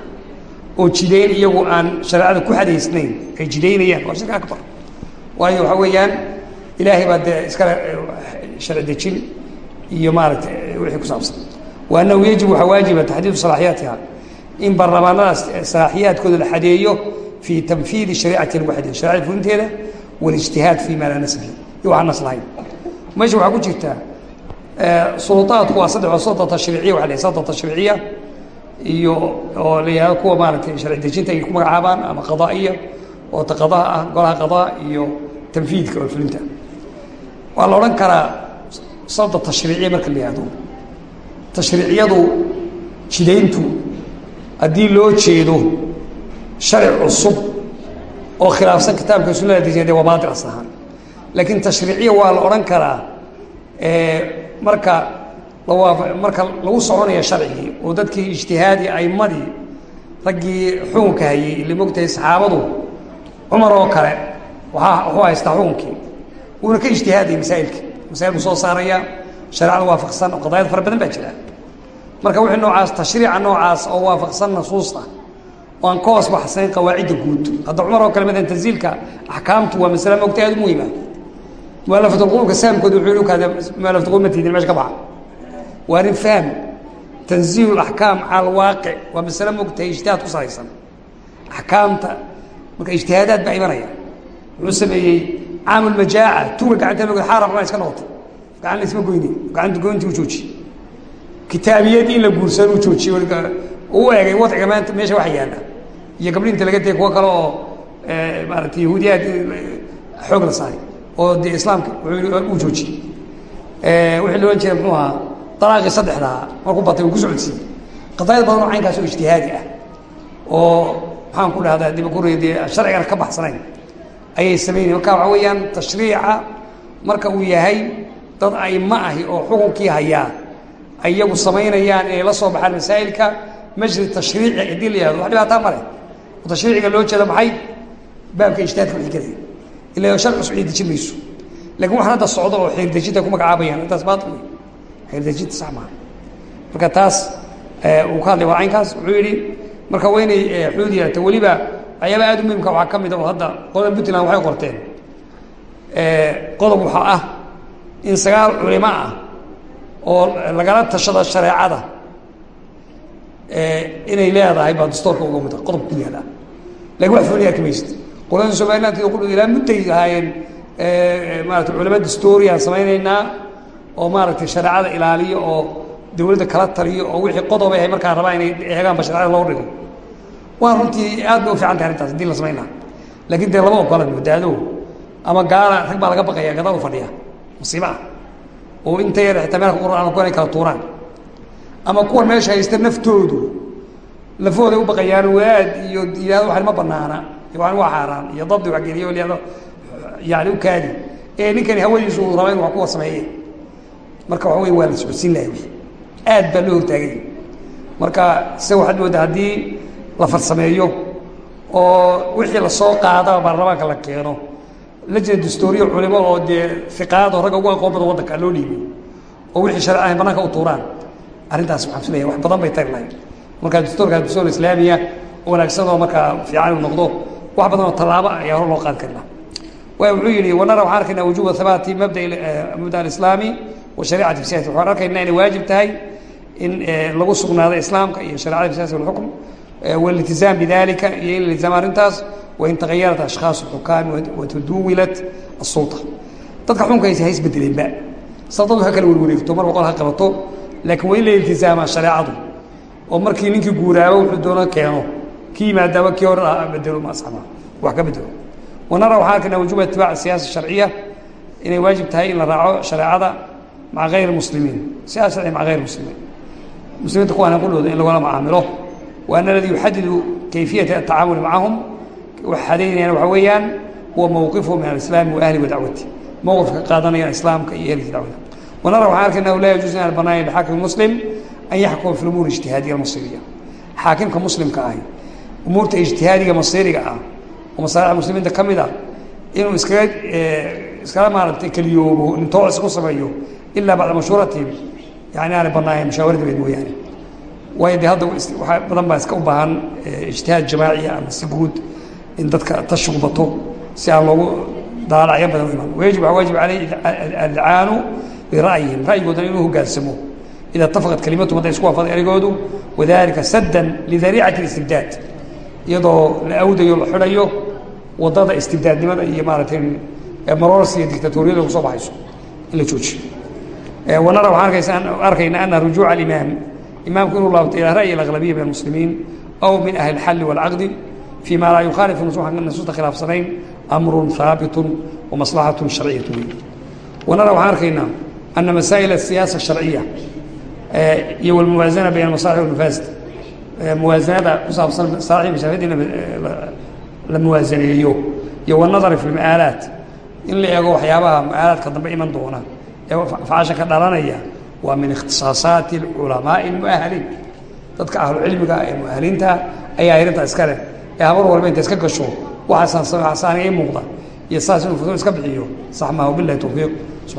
oo jidayn iyagu aan shareecada ku xadaysnayn ay jidaynayaan waa shirka akbar. Waayo waxaa weeyaan ilaahay baa dee iskale sharci dejin iyo maaragtay wixii ku saabsan. Wa annahu yajibu waxaa waajiba taxdiidu salaaxiyaatiha in baarlamaanadaas salaaxiyaadkooda la xadeeyo fii tanfiidi shariicati xadeeyo shareecada fulinteeda walijtihaad fi ma laa nas bihi iyo waxaan nas lahayn. Meesha waxaa ku jirta sulطaadku waa saddex oo sada tashriiciya waa la sada tashriiciya iyo oo la yihahdo kuwa maaragtay sharci dejinta ay ku magacaabaan ama qadaa'iya oo ta qadaa ah golaha qadaa iyo tanfiidka oo fulinta. Waa la odhan karaa sada tashriiciya marka la yihahdo tashriiciyadu jidayntu haddii loo jeedo sharci cusub oo khilaafsan kitaabka sunada dejina de waa baatil ahaan. Laakiin tashriiciya waa la odhan karaa marka marka lagu soconaya sharcigii oo dadkii ijtihaadi aimadii raggii xukunka hayey ile mogtahay saxaabadu cumar oo kale waaa wuxuu haystaa xukunkii. Wuuna ka ijtihaadayay masaailka masail buu soo saaraya shareecada waafaqsan oo qadaayad fara badan baa jira. Marka wixii noocaas tashriica noocaas oo waafaqsan nasuusta oo aan ka hoos baxsayn qawaacidda guud. Hadda cumar oo kale madan tanziilka axkaamtu waa masale mogtay aad u muhiima mualafatulqulubka sahamkooda wuxuu kaade mualafatulqulub ma tiidin meesha ka baxa. Waa arrin fahm. Tanziil axkaam cala alwaaqic waa masale mogtahay ijtihaad ku salaysan. Axkaamta marka ijtihaadaad baa imanaya. Wuxuu sameeyey caamulmajaaca tuuga gacanta log xaarab ma iska noqotay. Gacan la isma goyni gacanta goyntii u jooji kitaabiyad in la guursado u joojiye u eegay wadciga maanta meesha waxa yaalla. Iyo gabdhinta laga tegay kuwo kale oo maarata yahuudiyaad xoog la saaray oo dee islaamka uu joojiyey wixii la ohan jiray muxuu ahaa dalaaqii saddexdaa markuu batay uu ku socodsiiyey qadaayad badan oo caynkaas oo ijtihaadi ah oo maxaan ku dhahdaa dibakuriya dee sharcigana ka baxsanayn ayay samaynayen marka waxaa weeyaan tashriica marka uu yahay dad aima ahi oo xukunkii hayaa iyagu samaynayaan inay la soo baxaan masaa'ilka majri tashriici haddii la yihahdo wax dhibaataa ma leh. Oo tashriiciga loo jeeda maxay? Baabka ijtihaadka wixii gelaya ila shar cusub ay dejin mayso. Lakin waxaan hadda socdo oo xeerdejinta ku magacaabayaan intaas baatil wey xeerdejinta sax maaha. Marka taas uu ka hadlay waa caynkaas. Wuxuu yidhi marka waa inay xuduud yeelata weliba waxyaaba aad u muhimka waxaa ka mid a oo hadda qolada puntland waxay qorteen. Qodob waxaa ah in sagaal culimo ah oo lagala tashado shareecada inay leedahay baa dastoorka uga mid qodob ku yaalla. Lakin wax fooni arki maysid. Qolada somaliland ku ilaa mudday ahaayeen maarata culamo dastooriaan samaynaynaa oo maaragtay shareecada ilaaliyo oo dawladda kala taliyo oo wixii qodob ahay markaa rabaa inay eegaanba shareecada loo dhigo waa runtii aad bay u fiican tahay arrintaas haddii la samayn laha laakiin dee lama ogolan wadaado ama gaala rag baa laga baqaya gadaal u fadhiya. Musiiba. Ah oo inta yar xitaa meelka quraan ku inay kala tuuraan. Ama kuwan meesha haysta naftoodu. Lafooday u baqayaan waad iyo yihahdo waxan ma banaana waan waa xaaraan iyo dabdi waxgeliyo lihahdo yani u kaadi. Ee ninkani hawadiisu uu raba inu wax kuwa sameeye marka waxa wey waa la socodsiin lahay aad baa loo hortaagay. Marka se waxaad moodaa haddii la farsameeyo oo wixii la soo qaadaba baarlamaanka la keeno. Lajna dastooriya culimo oo dee fiqaado ragga ugu aqoon badan waddanka loo dhiibiy oo wixii sharci ahayn banaanka u tuuraan. Arrintaas waxaan filaya wax badan bay tari lahayd markaa dastoorka dastoor islaamiya wanaagsan oo markaa fiican uu noqdo wax badan oo tallaabo ayaa hor loo qaadi kari laha waay wuxuu yihi wanara waxaan arkaynaa wujuba habaati mabda mabda alislaami wa sharicati fi siyasati waxaan arkaynaa inay waajib tahay in lagu sugnaado islaamka iyo sharecada fi siyasati walxukm والالتزام بذلika iyo in التزام arintaas وin تغayaرaت أشhخاaص الحuكاaم وتduwilat السuلطة dadka xunkaysa ha isbedelenba sa dad ha kala werwareegto mar boqol ha qabato lakin waa in la iltizaamaa shareecadu oo markii ninkii guuraabo wuxuu doono keeno ki yimaadaaba kii hore bedelo ma asxaba wax ka bedelo wanara waxaan arkaynaa wujuba itibaac الsiyaasa الشharciya inay waajib tahay in la raaco shareecada maca غayr الmuslimiin siyaasa sharciya maca غayr الmuslimiin muslimiinta kuwaan qudhooda in lagula macaamilo وأن الذي يحدد كيفية التعامل معهم xadaynayana waxa weeyaan huwa mowqifhu min alislaami wa ahli wa dacwati mowqifka qaadanaya islaamka iyo ehelka dacwada wanara waxaan arkayna laa yajuuز in banaanya lxaakim muslim an yaxkuma fi umuur ijtihaadiya masiriya xaakimka muslimka ahi umuurta ijtihaadiga masiriga ah oo masaalixda muslimiinta ka mid a inuu iskaga iskala maaragtay keliyoobo intooc isku sameeyo ilaa bacda mashhuuratihim yani aanay banaanayn mushaawara dabeed mooyaane waayo dee hadda waxaa badan baa iska u baahan ijtihaad jamaaciya ama si guud in dadka tashigu bato si aan loogu daalacyo badan. U imaan wayajib waxaa waajib caleyhi alcaanu bira'yihim ra'yigoodana inuu hogaansamo. Ida itafaqat kalimatum hadday isku waafaqday erigoodu wadalika saddan lidariicati istibdaad iyadoo la awdayo la xidhayo waddada istibdaadnimada iyo maaragtay marorsi iyo dictatoriyada ugu soo baxayso in la joojiyo. Wanara waxaan arkaysa arkayna ana rujuuca alimaam imaamku inuu laabto ilaa ra'yi alaglabiya min almuslimiin aw min ahli alxalli waalcaqdi fi ma laa yukhaalifu nusuusta khilaafsanayn amrun haabitun wa maslaxatun sharciyatu wey wanara waxaan arkaynaa ana masaa'il asiyaasa sharciya iyo walmuwaazana bayna masalix walmafaasid muwaasanada ku saabsan masaalix mashaafid in la muwaasaneeyo iyo wanadari fi lma'aalaat in la eego waxyaabaha ma'aalaadka dambe iman doona ee facaasha ka dhalanaya waa min ikhtisaasaati alculamaai almu'ahaliin dadka ahlucilmiga ee mu'ahaliinta ayaa arrintaa iska leh. Ee habar walba inta iska gasho waxaasaan ii muuqda. Iyo saas inuu fatwo iska bixiyo. Sax maaha wabilahi towfiiq